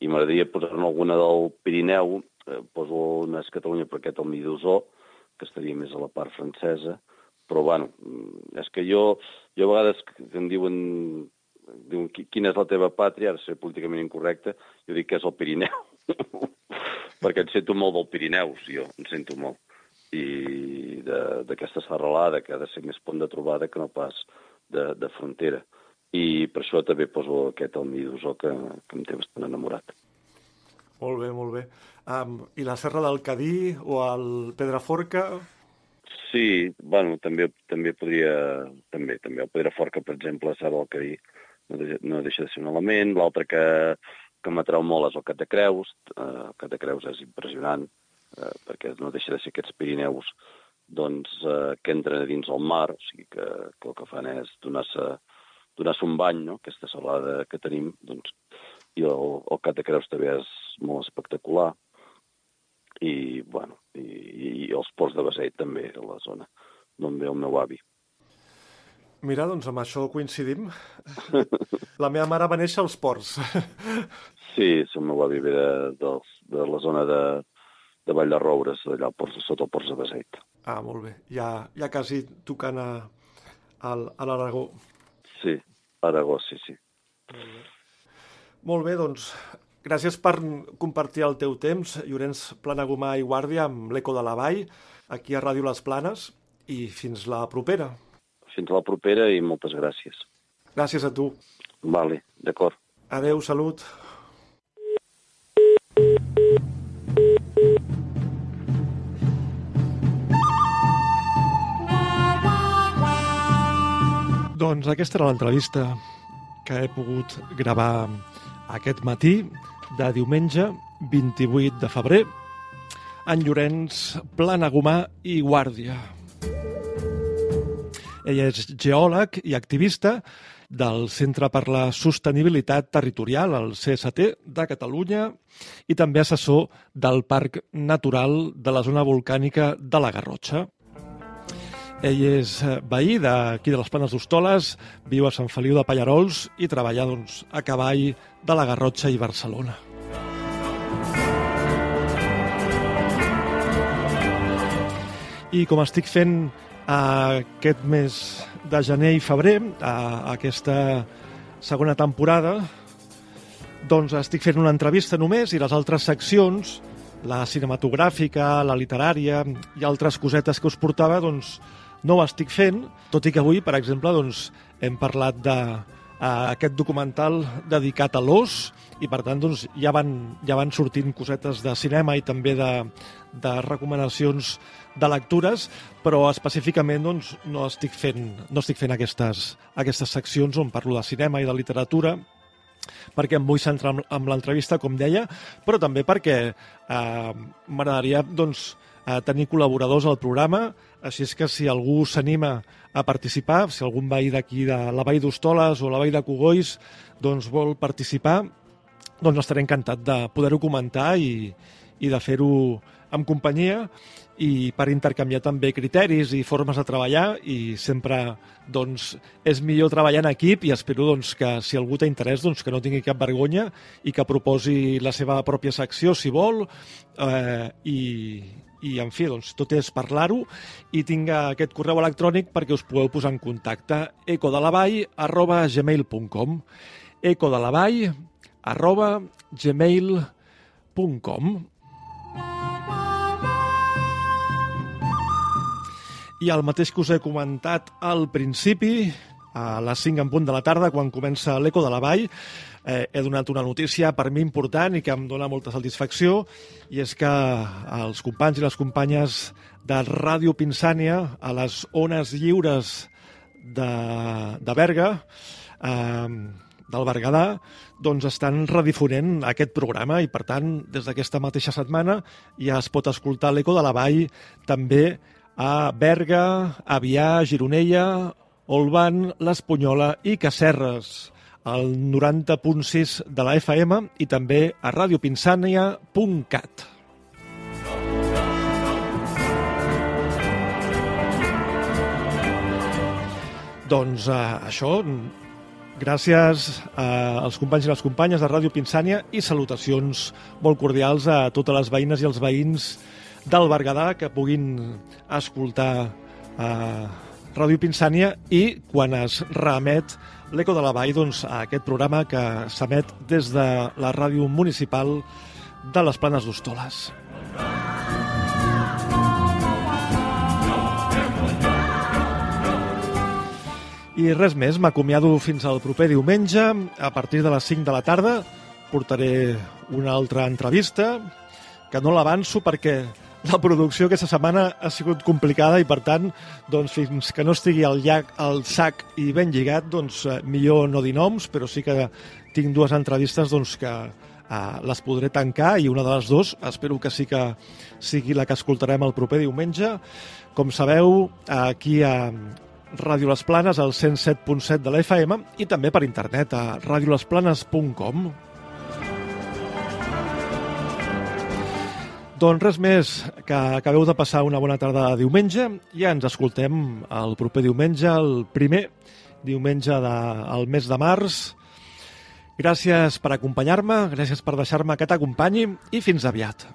i m'agradaria posar-ne alguna del Pirineu, eh, poso una és Catalunya perquè és el Midosó, que estaria més a la part francesa, però bueno, mm, és que jo, jo a vegades que em diuen, diuen quina és la teva pàtria, ara ser políticament incorrecte, jo dic que és el Pirineu, perquè em sento molt del Pirineu, jo, em sento molt. I d'aquesta serralada que ha de ser més pont de trobada que no pas de, de frontera i per això també poso aquest al Midosó que, que em té bastant enamorat. Molt bé, molt bé. Um, I la Serra del Cadí o el Pedraforca? Sí, bueno, també també podria... També, també el Pedraforca, per exemple, la Serra del Cadí no deixa, no deixa de ser un element. L'altre que, que m'atrau molt és el Cat de Creus. Uh, el Cat de Creus és impressionant, uh, perquè no deixa de ser aquests Pirineus doncs, uh, que entren a dins el mar, o sigui que, que el que fan és donar-se donar-se un bany, no? aquesta salada que tenim, doncs, i el, el Cat de Creus també és molt espectacular, i, bueno, i, i els ports de Baseit també, a la zona d'on ve el meu avi. Mira, doncs amb això coincidim. La meva mare va néixer als ports. Sí, el meu avi ve de, de, de la zona de, de Vall de Roures, allà al Ports, sota el Ports de Beseit. Ah, molt bé. Ja, ja quasi tocant a, a, a l'Aragó. Sí, Aragó, sí, sí. Molt bé, doncs, gràcies per compartir el teu temps, Llorenç Planagumà i Guàrdia, amb l'Eco de la Vall, aquí a Ràdio Les Planes, i fins la propera. Fins a la propera i moltes gràcies. Gràcies a tu. Vale, d'acord. Adeu, salut. Doncs aquesta era l'entrevista que he pogut gravar aquest matí de diumenge 28 de febrer en Llorenç Planagumà i Guàrdia. Ell és geòleg i activista del Centre per la Sostenibilitat Territorial, el CST, de Catalunya, i també assessor del Parc Natural de la Zona Volcànica de la Garrotxa. Ell és eh, veí d'aquí de les Planes d'Hostoles, viu a Sant Feliu de Pallarols i treballa doncs, a cavall de la Garrotxa i Barcelona. I com estic fent aquest mes de gener i febrer, a aquesta segona temporada, doncs estic fent una entrevista només i les altres seccions, la cinematogràfica, la literària i altres cosetes que us portava, doncs no ho estic fent, tot i que avui, per exemple, doncs, hem parlat de a aquest documental dedicat a l'os i per tant doncs, ja, van, ja van sortint cosetes de cinema i també de, de recomanacions de lectures, però específicament doncs, no, estic fent, no estic fent aquestes, aquestes seccions on parlo de cinema i de literatura, perquè em vull centrar en, en l'entrevista, com deia, però també perquè eh, m'agradaria doncs, eh, tenir col·laboradors al programa, així és que si algú s'anima a participar, si algun veí d'aquí de la Vall d'Hostoles o la Vall de Cogolls doncs vol participar, doncs estaré encantat de poder-ho comentar i, i de fer-ho amb companyia i per intercanviar també criteris i formes de treballar i sempre doncs, és millor treballar en equip i espero doncs, que si algú té interès doncs, que no tingui cap vergonya i que proposi la seva pròpia secció si vol eh, i, i en fi, doncs, tot és parlar-ho i tinc aquest correu electrònic perquè us podeu posar en contacte. Ecodelavall arroba gmail.com ecodelavall arroba gmail.com I el mateix que us he comentat al principi, a les 5 en punt de la tarda, quan comença l'Eco de la Vall, eh, he donat una notícia per mi important i que em dona molta satisfacció, i és que els companys i les companyes de Ràdio Pinsània, a les ones lliures de, de Berga, eh, del Berguedà, doncs estan redifonent aquest programa i, per tant, des d'aquesta mateixa setmana ja es pot escoltar l'Eco de la Vall també a Berga, Avià, Gironella, Olban, l'Espunyola i Casserres, al 90.6 de la FM i també a radiopinsània.cat. Doncs eh, això, gràcies eh, als companys i les companyes de Ràdio Pinsània i salutacions molt cordials a totes les veïnes i els veïns del Berguedà que puguin escoltar eh, Ràdio Pinsània i quan es remet l'Eco de la Vall doncs, a aquest programa que s'emet des de la ràdio municipal de les Planes d'Hostoles. I res més, m'acomiado fins al proper diumenge. A partir de les 5 de la tarda portaré una altra entrevista, que no l'avanço perquè la producció aquesta setmana ha sigut complicada i, per tant, doncs, fins que no estigui al, llac, al sac i ben lligat, doncs, eh, millor no dir noms, però sí que tinc dues entrevistes doncs, que eh, les podré tancar i una de les dues espero que sí que sigui la que escoltarem el proper diumenge. Com sabeu, aquí a Ràdio Les Planes, al 107.7 de la FM i també per internet a radiolesplanes.com. Doncs res més, que acabeu de passar una bona tarda de diumenge ja ens escoltem el proper diumenge, el primer diumenge del de, mes de març. Gràcies per acompanyar-me, gràcies per deixar-me que t'acompanyi i fins aviat.